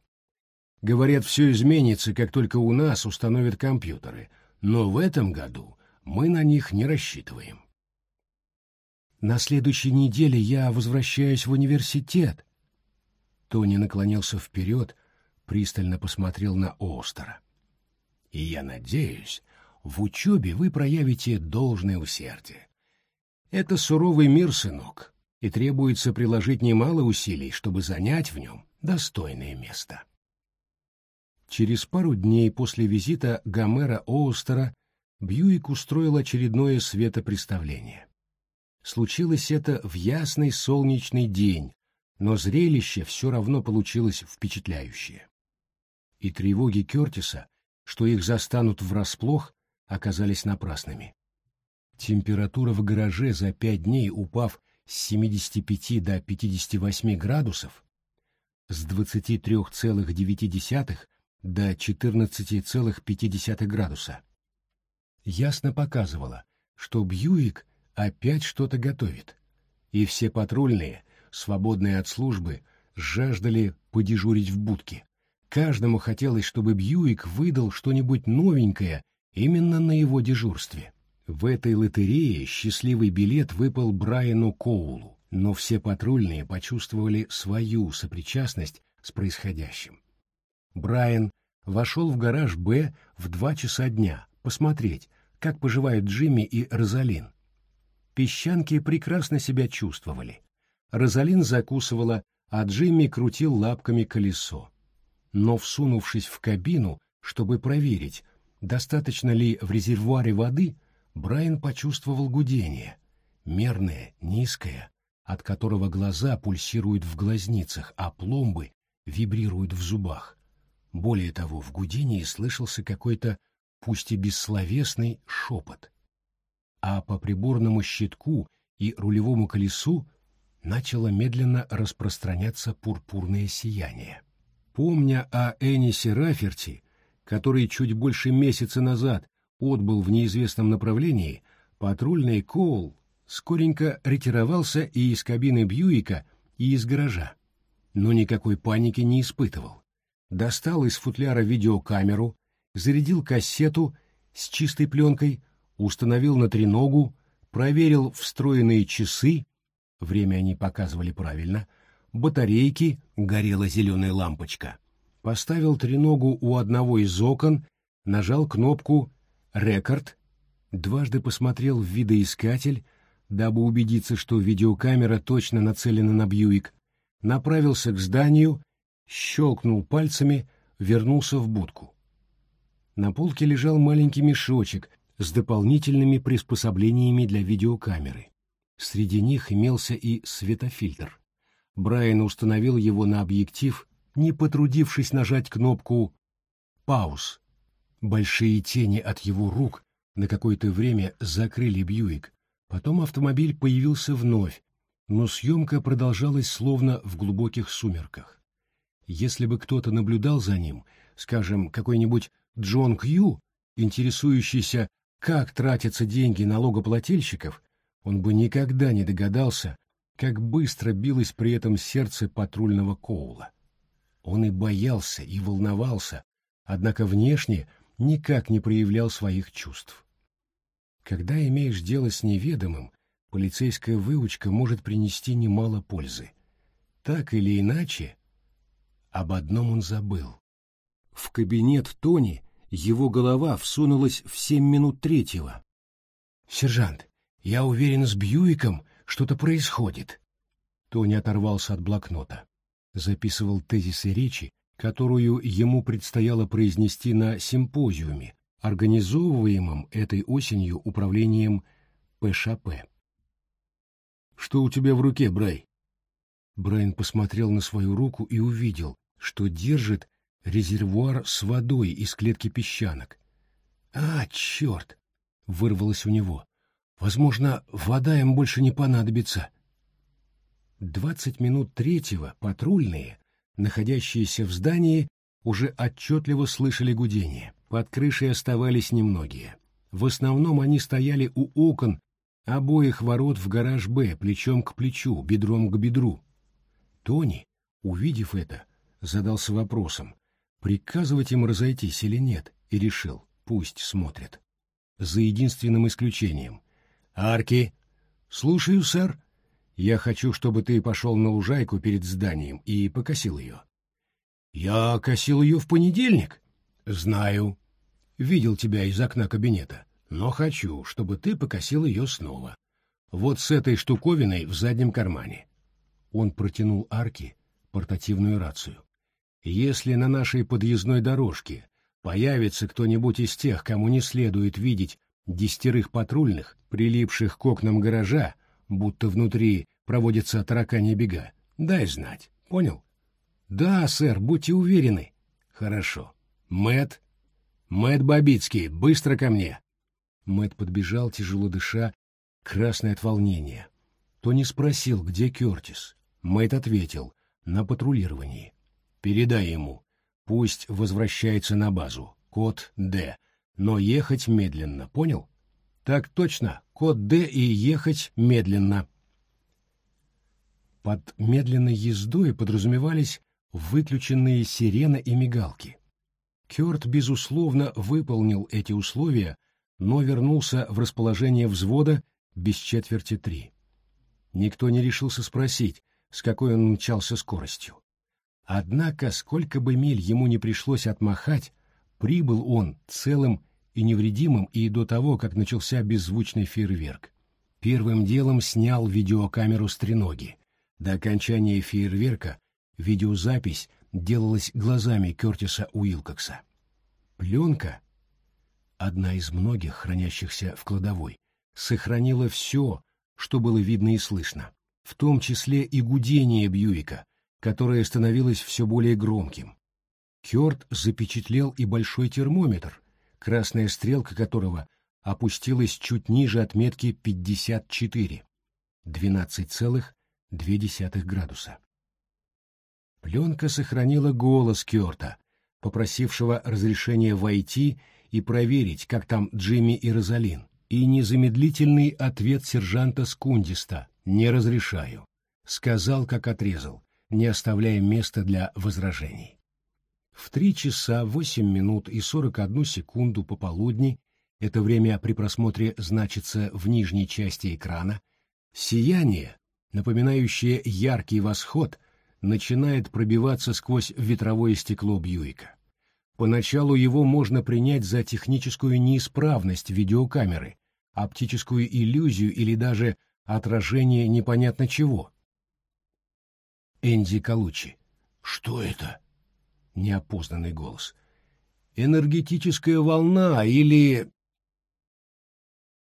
Speaker 1: Говорят, все изменится, как только у нас установят компьютеры, но в этом году мы на них не рассчитываем. На следующей неделе я возвращаюсь в университет. Тони наклонился вперед, пристально посмотрел на Остера. И я надеюсь, в учебе вы проявите должное усердие. Это суровый мир, сынок, и требуется приложить немало усилий, чтобы занять в нем достойное место. Через пару дней после визита Гомера Оустера Бьюик устроил очередное светопреставление. Случилось это в ясный солнечный день, но зрелище все равно получилось впечатляющее. И тревоги Кертиса, что их застанут врасплох, оказались напрасными. Температура в гараже за пять дней, упав с 75 до 58 градусов, с 23,9 до 14,5 градуса. Ясно показывало, что Бьюик опять что-то готовит, и все патрульные, свободные от службы, жаждали подежурить в будке. Каждому хотелось, чтобы Бьюик выдал что-нибудь новенькое именно на его дежурстве. В этой лотерее счастливый билет выпал Брайану Коулу, но все патрульные почувствовали свою сопричастность с происходящим. Брайан вошел в гараж «Б» в два часа дня посмотреть, как поживают Джимми и Розалин. Песчанки прекрасно себя чувствовали. Розалин закусывала, а Джимми крутил лапками колесо. Но, всунувшись в кабину, чтобы проверить, достаточно ли в резервуаре воды, Брайан почувствовал гудение, мерное, низкое, от которого глаза пульсируют в глазницах, а пломбы вибрируют в зубах. Более того, в гудении слышался какой-то, пусть и бессловесный, шепот. А по приборному щитку и рулевому колесу начало медленно распространяться пурпурное сияние. Помня о Энисе Раферти, который чуть больше месяца назад отбыл в неизвестном направлении, патрульный Коул скоренько ретировался и из кабины Бьюика, и из гаража. Но никакой паники не испытывал. Достал из футляра видеокамеру, зарядил кассету с чистой пленкой, установил на треногу, проверил встроенные часы, время они показывали правильно, батарейки, горела зеленая лампочка. Поставил треногу у одного из окон, нажал кнопку «Рекорд», дважды посмотрел в видоискатель, дабы убедиться, что видеокамера точно нацелена на Бьюик, направился к зданию, щелкнул пальцами, вернулся в будку. На полке лежал маленький мешочек с дополнительными приспособлениями для видеокамеры. Среди них имелся и светофильтр. Брайан установил его на объектив, не потрудившись нажать кнопку «Пауз». Большие тени от его рук на какое-то время закрыли Бьюик, Потом автомобиль появился вновь, но съемка продолжалась словно в глубоких сумерках. Если бы кто-то наблюдал за ним, скажем, какой-нибудь Джон Кью, интересующийся, как тратятся деньги налогоплательщиков, он бы никогда не догадался, как быстро билось при этом сердце патрульного Коула. Он и боялся, и волновался, однако внешне никак не проявлял своих чувств. Когда имеешь дело с неведомым, полицейская выучка может принести немало пользы. Так или иначе, об одном он забыл. В кабинет Тони его голова всунулась в семь минут третьего. «Сержант, я уверен, с Бьюиком что-то происходит». Тони оторвался от блокнота. Записывал тезисы речи, которую ему предстояло произнести на симпозиуме, организовываемым этой осенью управлением ПШП. «Что у тебя в руке, Брай?» Брайан посмотрел на свою руку и увидел, что держит резервуар с водой из клетки песчанок. «А, черт!» — вырвалось у него. «Возможно, вода им больше не понадобится». Двадцать минут третьего патрульные, находящиеся в здании, уже отчетливо слышали гудение. Под крышей оставались немногие. В основном они стояли у окон обоих ворот в гараж «Б» плечом к плечу, бедром к бедру. Тони, увидев это, задался вопросом, приказывать им разойтись или нет, и решил, пусть смотрят. За единственным исключением. «Арки!» «Слушаю, сэр. Я хочу, чтобы ты пошел на лужайку перед зданием и покосил ее». «Я косил ее в понедельник?» «Знаю. Видел тебя из окна кабинета, но хочу, чтобы ты покосил ее снова. Вот с этой штуковиной в заднем кармане». Он протянул арки портативную рацию. «Если на нашей подъездной дорожке появится кто-нибудь из тех, кому не следует видеть десятерых патрульных, прилипших к окнам гаража, будто внутри проводятся тараканьи бега, дай знать, понял?» «Да, сэр, будьте уверены». «Хорошо. Мэт, Мэт Бабицкий, быстро ко мне!» Мэт подбежал, тяжело дыша, красный от волнения. Тони спросил, где Кертис. Мэт ответил, на патрулировании. «Передай ему. Пусть возвращается на базу. Код Д. Но ехать медленно, понял?» «Так точно. Код Д и ехать медленно». Под медленной ездой подразумевались выключенные сирены и мигалки. Кёрт, безусловно, выполнил эти условия, но вернулся в расположение взвода без четверти три. Никто не решился спросить, с какой он мчался скоростью. Однако, сколько бы миль ему не пришлось отмахать, прибыл он целым и невредимым и до того, как начался беззвучный фейерверк. Первым делом снял видеокамеру с треноги. До окончания фейерверка видеозапись делалось глазами Кертиса Уилкокса. Пленка, одна из многих, хранящихся в кладовой, сохранила все, что было видно и слышно, в том числе и гудение Бьюика, которое становилось все более громким. Кёрт запечатлел и большой термометр, красная стрелка которого опустилась чуть ниже отметки 54, 12,2 градуса. Пленка сохранила голос Кёрта, попросившего разрешения войти и проверить, как там Джимми и Розалин, и незамедлительный ответ сержанта Скундиста «Не разрешаю». Сказал, как отрезал, не оставляя места для возражений. В три часа восемь минут и сорок одну секунду пополудни, это время при просмотре значится в нижней части экрана, сияние, напоминающее яркий восход, начинает пробиваться сквозь ветровое стекло Бьюика. Поначалу его можно принять за техническую неисправность видеокамеры, оптическую иллюзию или даже отражение непонятно чего. Энди Калучи. Что это? Неопознанный голос. Энергетическая волна или...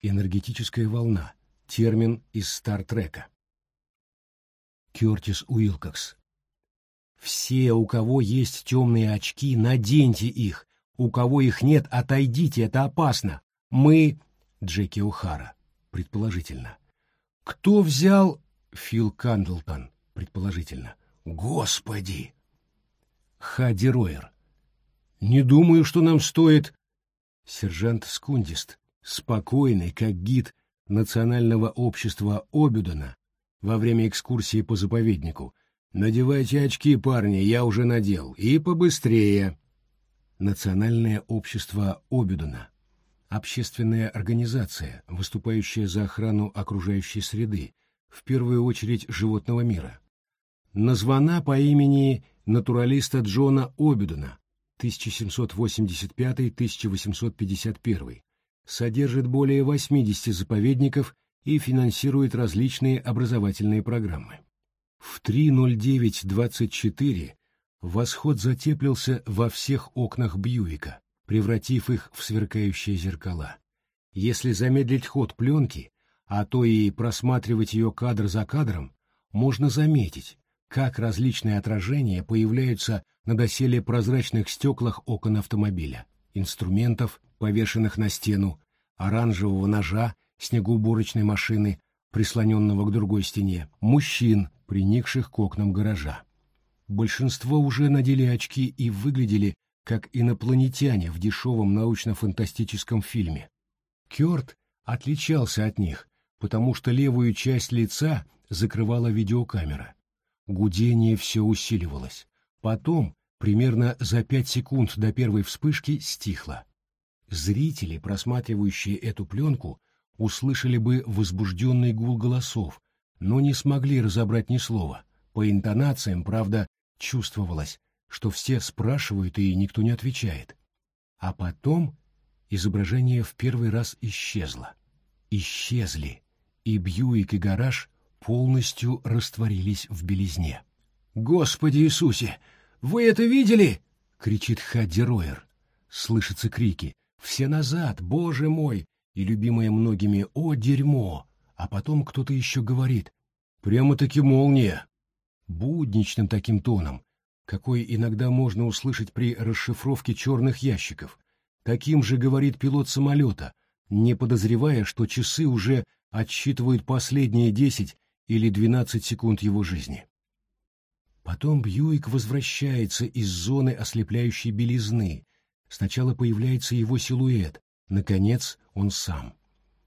Speaker 1: Энергетическая волна. Термин из Стартрека. Кертис Уилкокс. Все, у кого есть темные очки, наденьте их. У кого их нет, отойдите, это опасно. Мы... Джеки О'Хара, предположительно. Кто взял... Фил Кандлтон, предположительно. Господи! Хади Ройер. Не думаю, что нам стоит... Сержант Скундист, спокойный, как гид Национального общества Обюдена во время экскурсии по заповеднику, «Надевайте очки, парни, я уже надел. И побыстрее!» Национальное общество Обидона. Общественная организация, выступающая за охрану окружающей среды, в первую очередь животного мира. Названа по имени натуралиста Джона Обидона, 1785-1851, содержит более 80 заповедников и финансирует различные образовательные программы. В 3.09.24 восход затеплился во всех окнах Бьюика, превратив их в сверкающие зеркала. Если замедлить ход пленки, а то и просматривать ее кадр за кадром, можно заметить, как различные отражения появляются на доселе прозрачных стеклах окон автомобиля, инструментов, повешенных на стену, оранжевого ножа, снегоуборочной машины, прислоненного к другой стене, мужчин, приникших к окнам гаража. Большинство уже надели очки и выглядели как инопланетяне в дешевом научно-фантастическом фильме. Кёрт отличался от них, потому что левую часть лица закрывала видеокамера. Гудение все усиливалось. Потом, примерно за пять секунд до первой вспышки, стихло. Зрители, просматривающие эту пленку, услышали бы возбужденный гул голосов, но не смогли разобрать ни слова. По интонациям, правда, чувствовалось, что все спрашивают и никто не отвечает. А потом изображение в первый раз исчезло. Исчезли, и Бьюик и гараж полностью растворились в белизне. «Господи Иисусе! Вы это видели?» — кричит Хадди Ройер. Слышатся крики. «Все назад! Боже мой!» И любимое многими «О, дерьмо!» А потом кто-то еще говорит «Прямо-таки молния!» Будничным таким тоном, какой иногда можно услышать при расшифровке черных ящиков. Таким же говорит пилот самолета, не подозревая, что часы уже отсчитывают последние десять или двенадцать секунд его жизни. Потом Бьюик возвращается из зоны ослепляющей белизны. Сначала появляется его силуэт, наконец он сам.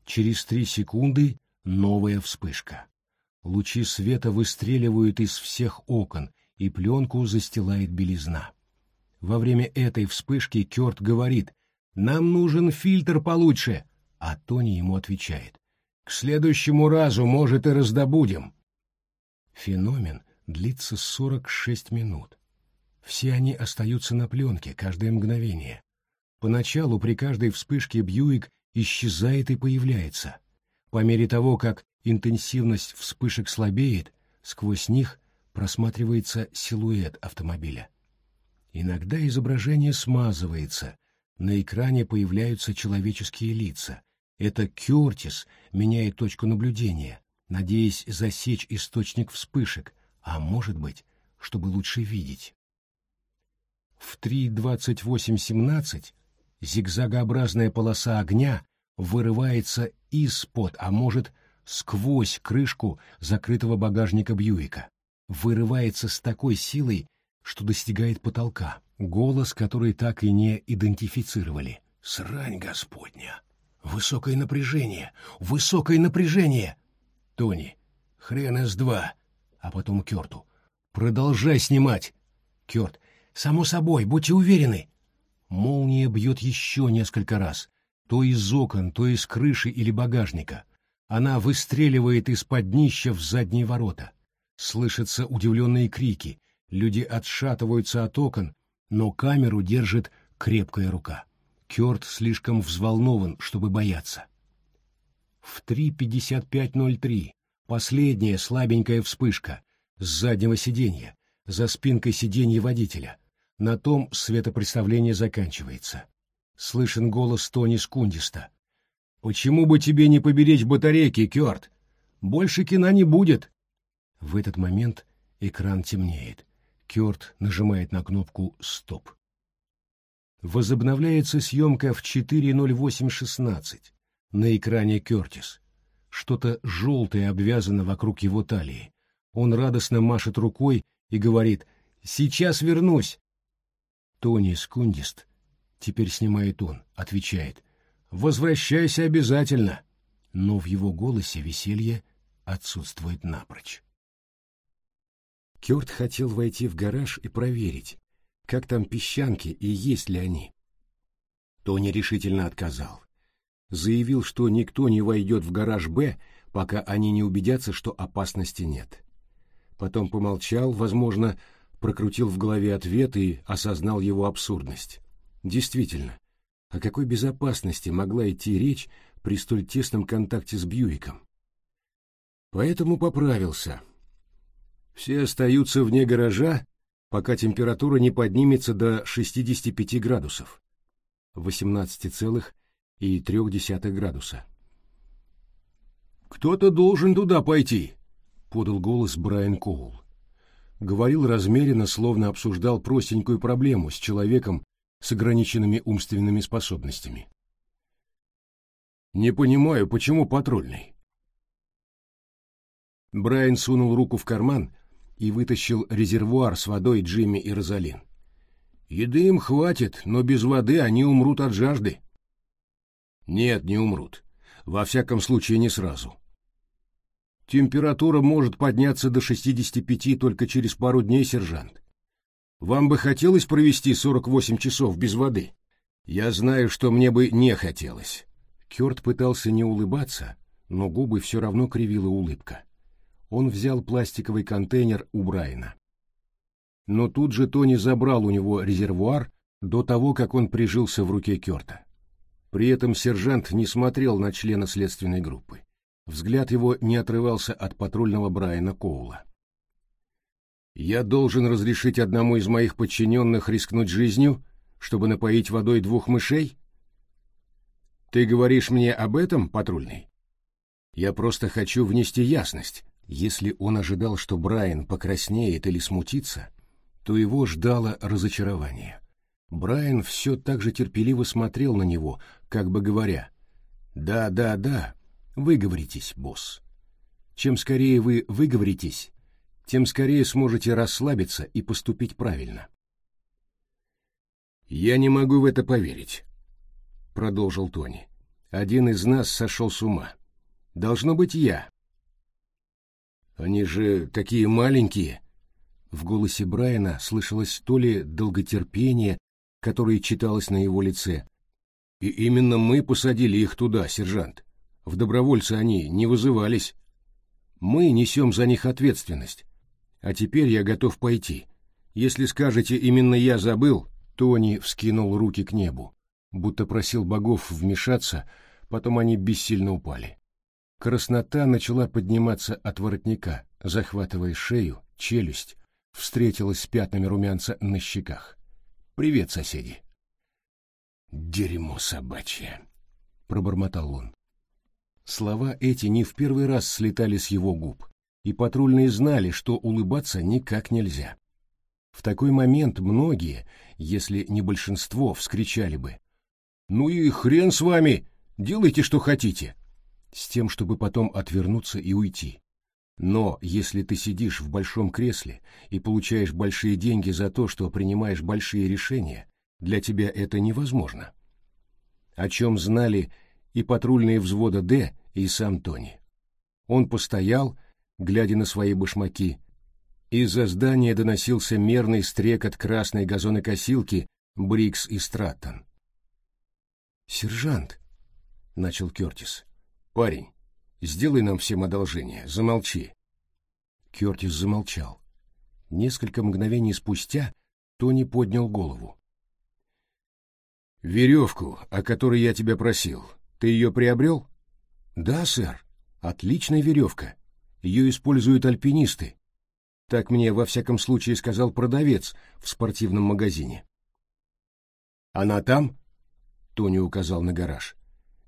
Speaker 1: Через три секунды Новая вспышка. Лучи света выстреливают из всех окон, и пленку застилает белизна. Во время этой вспышки Кёрт говорит «Нам нужен фильтр получше», а Тони ему отвечает «К следующему разу, может, и раздобудем». Феномен длится 46 минут. Все они остаются на пленке каждое мгновение. Поначалу при каждой вспышке Бьюик исчезает и появляется. По мере того, как интенсивность вспышек слабеет, сквозь них просматривается силуэт автомобиля. Иногда изображение смазывается, на экране появляются человеческие лица. Это Кертис меняет точку наблюдения, надеясь засечь источник вспышек, а может быть, чтобы лучше видеть. В 3.28.17 зигзагообразная полоса огня вырывается из-под, а может, сквозь крышку закрытого багажника Бьюика. Вырывается с такой силой, что достигает потолка. Голос, который так и не идентифицировали. «Срань Господня! Высокое напряжение! Высокое напряжение!» Тони. «Хрен С-2!» А потом Керту. «Продолжай снимать!» Керт. «Само собой, будьте уверены!» Молния бьет еще несколько раз. То из окон, то из крыши или багажника. Она выстреливает из-под днища в задние ворота. Слышатся удивленные крики. Люди отшатываются от окон, но камеру держит крепкая рука. Кёрт слишком взволнован, чтобы бояться. В 3.55.03 последняя слабенькая вспышка с заднего сиденья, за спинкой сиденья водителя. На том светопредставление заканчивается. Слышен голос Тони Скундиста. «Почему бы тебе не поберечь батарейки, Кёрт? Больше кино не будет!» В этот момент экран темнеет. Кёрт нажимает на кнопку «Стоп». Возобновляется съемка в 4.08.16. На экране Кёртис. Что-то желтое обвязано вокруг его талии. Он радостно машет рукой и говорит «Сейчас вернусь». Тони Скундист, теперь снимает он, отвечает «Возвращайся обязательно». Но в его голосе веселье отсутствует напрочь. Кёрт хотел войти в гараж и проверить, как там песчанки и есть ли они. Тони решительно отказал. Заявил, что никто не войдет в гараж «Б», пока они не убедятся, что опасности нет. Потом помолчал, возможно, прокрутил в голове ответ и осознал его абсурдность. Действительно, о какой безопасности могла идти речь при столь тесном контакте с Бьюиком? Поэтому поправился — все остаются вне гаража, пока температура не поднимется до 65 градусов, 18,3 градуса. «Кто-то должен туда пойти», — подал голос Брайан Коул. Говорил размеренно, словно обсуждал простенькую проблему с человеком с ограниченными умственными способностями. «Не понимаю, почему патрульный?» Брайан сунул руку в карман и вытащил резервуар с водой Джимми и Розалин. «Еды им хватит, но без воды они умрут от жажды». «Нет, не умрут. Во всяком случае, не сразу». «Температура может подняться до 65 только через пару дней, сержант. Вам бы хотелось провести 48 часов без воды?» «Я знаю, что мне бы не хотелось». Кёрт пытался не улыбаться, но губы все равно кривила улыбка он взял пластиковый контейнер у Брайана. Но тут же Тони забрал у него резервуар до того, как он прижился в руке Кёрта. При этом сержант не смотрел на члена следственной группы. Взгляд его не отрывался от патрульного Брайана Коула. «Я должен разрешить одному из моих подчиненных рискнуть жизнью, чтобы напоить водой двух мышей? Ты говоришь мне об этом, патрульный? Я просто хочу внести ясность. Если он ожидал, что Брайан покраснеет или смутится, то его ждало разочарование. Брайан все так же терпеливо смотрел на него, как бы говоря, «Да, да, да, выговоритесь, босс. Чем скорее вы выговоритесь, тем скорее сможете расслабиться и поступить правильно». «Я не могу в это поверить», — продолжил Тони. «Один из нас сошел с ума. Должно быть я, они же такие маленькие. В голосе Брайана слышалось то ли долготерпение, которое читалось на его лице. И именно мы посадили их туда, сержант. В добровольцы они не вызывались. Мы несем за них ответственность. А теперь я готов пойти. Если скажете, именно я забыл, Тони вскинул руки к небу, будто просил богов вмешаться, потом они бессильно упали. Краснота начала подниматься от воротника, захватывая шею, челюсть, встретилась с пятнами румянца на щеках. «Привет, соседи!» «Дерьмо собачье!» — пробормотал он. Слова эти не в первый раз слетали с его губ, и патрульные знали, что улыбаться никак нельзя. В такой момент многие, если не большинство, вскричали бы «Ну и хрен с вами! Делайте, что хотите!» С тем, чтобы потом отвернуться и уйти. Но если ты сидишь в большом кресле и получаешь большие деньги за то, что принимаешь большие решения, для тебя это невозможно. О чем знали и патрульные взвода «Д», и сам Тони. Он постоял, глядя на свои башмаки. Из-за здания доносился мерный стрекот красной газонокосилки Брикс и Страттон. «Сержант», — начал Кертис, — «парень, сделай нам всем одолжение, замолчи». Кертис замолчал. Несколько мгновений спустя Тони поднял голову. «Веревку, о которой я тебя просил, ты ее приобрел?» «Да, сэр. Отличная веревка. Ее используют альпинисты. Так мне, во всяком случае, сказал продавец в спортивном магазине». «Она там?» — Тони указал на гараж.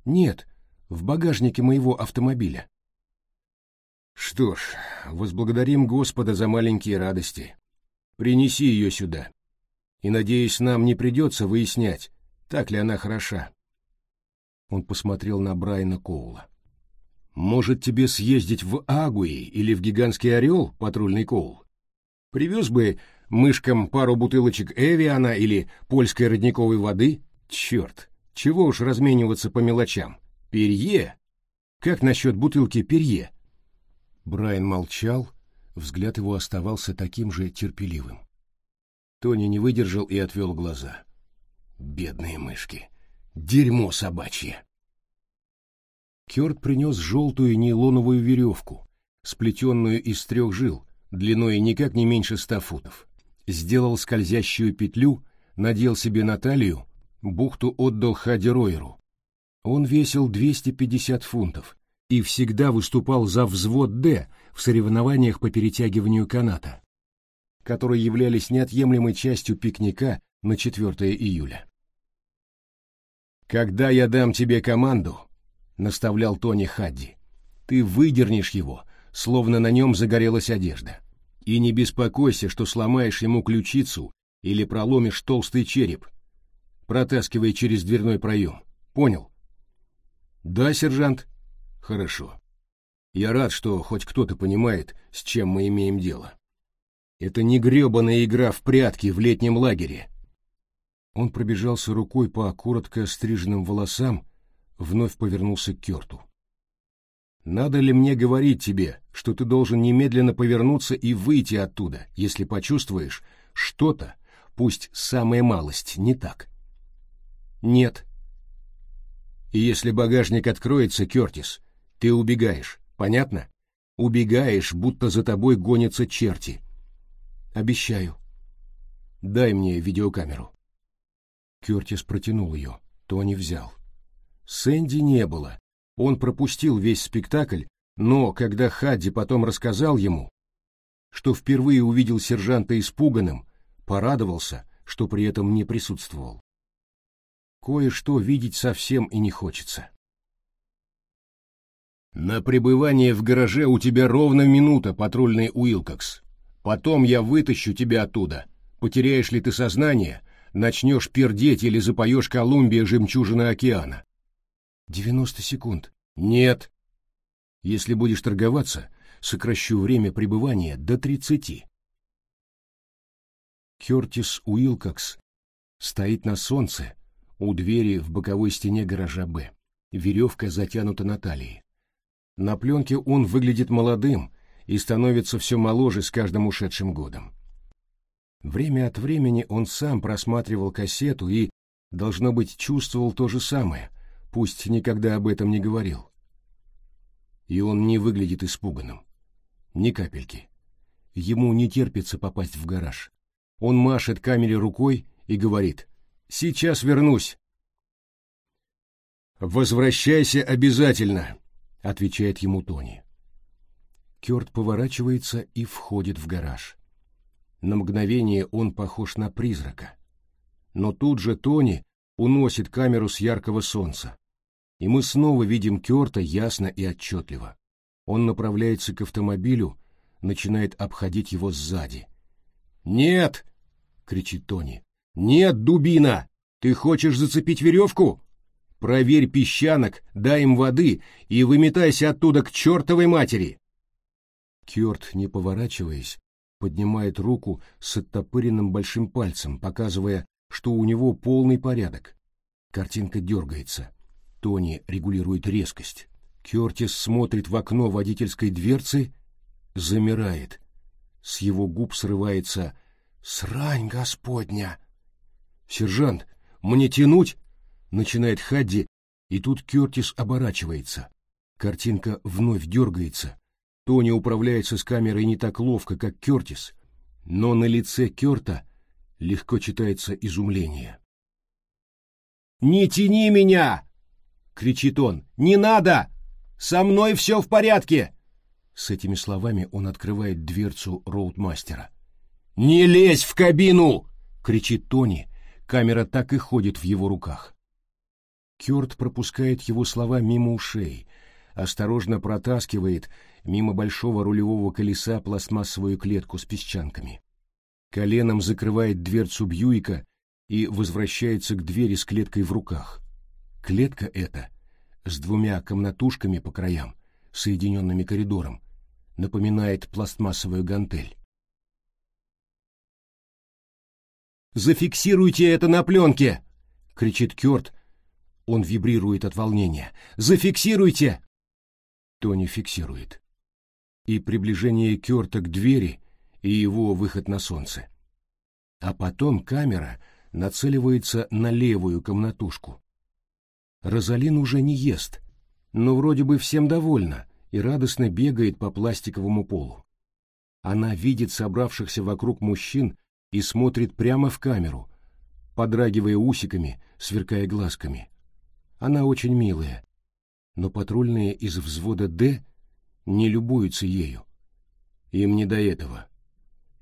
Speaker 1: «Нет, в багажнике моего автомобиля». «Что ж, возблагодарим Господа за маленькие радости. Принеси ее сюда. И, надеюсь, нам не придется выяснять, так ли она хороша». Он посмотрел на Брайана Коула. «Может, тебе съездить в Агуи или в Гигантский Орел, патрульный Коул? Привез бы мышкам пару бутылочек Эвиана или польской родниковой воды? Черт, чего уж размениваться по мелочам. Перье? Как насчет бутылки Перье?» Брайан молчал, взгляд его оставался таким же терпеливым. Тони не выдержал и отвел глаза. «Бедные мышки! Дерьмо собачье!» Кёрт принес желтую нейлоновую веревку, сплетенную из трех жил, длиной никак не меньше ста футов. Сделал скользящую петлю, надел себе на талию, бухту отдал Хади Ройеру. Он весил 250 фунтов и всегда выступал за взвод «Д» в соревнованиях по перетягиванию каната, которые являлись неотъемлемой частью пикника на 4 июля. «Когда я дам тебе команду», — наставлял Тони Хадди. «Ты выдернешь его, словно на нем загорелась одежда. И не беспокойся, что сломаешь ему ключицу или проломишь толстый череп, протаскивая через дверной проем. Понял?» «Да, сержант?» «Хорошо. Я рад, что хоть кто-то понимает, с чем мы имеем дело. Это не гребаная игра в прятки в летнем лагере». Он пробежался рукой по коротко стриженным волосам, вновь повернулся к Керту. «Надо ли мне говорить тебе, что ты должен немедленно повернуться и выйти оттуда, если почувствуешь что-то, пусть самая малость, не так?» «Нет». «И если багажник откроется, Кертис, ты убегаешь, понятно? Убегаешь, будто за тобой гонятся черти». «Обещаю». «Дай мне видеокамеру». Кертис протянул ее, Тони взял. Сэнди не было. Он пропустил весь спектакль, но когда Хадди потом рассказал ему, что впервые увидел сержанта испуганным, порадовался, что при этом не присутствовал. Кое-что видеть совсем и не хочется. «На пребывание в гараже у тебя ровно минута, патрульный Уилкокс. Потом я вытащу тебя оттуда. Потеряешь ли ты сознание, начнешь пердеть или запоешь Колумбия жемчужина океана. Девяносто секунд. Нет. Если будешь торговаться, сокращу время пребывания до тридцати. Кертис Уилкокс стоит на солнце у двери в боковой стене гаража «Б». Веревка затянута на талии. На пленке он выглядит молодым и становится все моложе с каждым ушедшим годом. Время от времени он сам просматривал кассету и, должно быть, чувствовал то же самое, пусть никогда об этом не говорил. И он не выглядит испуганным. Ни капельки. Ему не терпится попасть в гараж. Он машет камере рукой и говорит «Сейчас вернусь». «Возвращайся обязательно», — отвечает ему Тони. Кёрт поворачивается и входит в гараж. На мгновение он похож на призрака. Но тут же Тони уносит камеру с яркого солнца и мы снова видим Кёрта ясно и отчетливо. Он направляется к автомобилю, начинает обходить его сзади. «Нет!» кричит Тони. «Нет, дубина! Ты хочешь зацепить веревку? Проверь песчанок, дай им воды и выметайся оттуда к чертовой матери!» Кёрт, не поворачиваясь, поднимает руку с оттопыренным большим пальцем, показывая, что у него полный порядок. Картинка дергается. Тони регулирует резкость. Кертис смотрит в окно водительской дверцы, замирает. С его губ срывается «Срань Господня!» «Сержант, мне тянуть?» — начинает Хадди, и тут Кертис оборачивается. Картинка вновь дергается. Тони управляется с камерой не так ловко, как Кертис, но на лице Керта легко читается изумление. «Не тяни меня!» — кричит он. «Не надо! Со мной все в порядке!» С этими словами он открывает дверцу роудмастера. «Не лезь в кабину!» — кричит Тони. Камера так и ходит в его руках. Кёрт пропускает его слова мимо ушей, осторожно протаскивает мимо большого рулевого колеса пластмассовую клетку с песчанками. Коленом закрывает дверцу Бьюика и возвращается к двери с клеткой в руках. Клетка эта, с двумя комнатушками по краям, соединенными коридором, напоминает пластмассовую гантель. «Зафиксируйте это на пленке!» — кричит Кёрт. Он вибрирует от волнения. «Зафиксируйте!» Тони фиксирует. И приближение Кёрта к двери, и его выход на солнце. А потом камера нацеливается на левую комнатушку. Розалин уже не ест, но вроде бы всем довольна и радостно бегает по пластиковому полу. Она видит собравшихся вокруг мужчин и смотрит прямо в камеру, подрагивая усиками, сверкая глазками. Она очень милая, но патрульные из взвода «Д» не любуются ею. Им не до этого.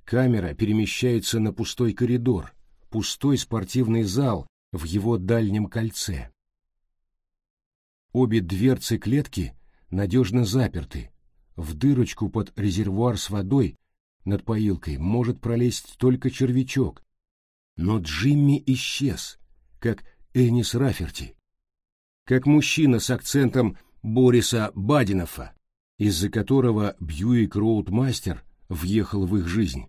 Speaker 1: Камера перемещается на пустой коридор, пустой спортивный зал в его дальнем кольце. Обе дверцы клетки надежно заперты. В дырочку под резервуар с водой над поилкой может пролезть только червячок. Но Джимми исчез, как Энис Раферти, как мужчина с акцентом Бориса Бадинова, из-за которого Бьюик Роудмастер въехал в их жизнь.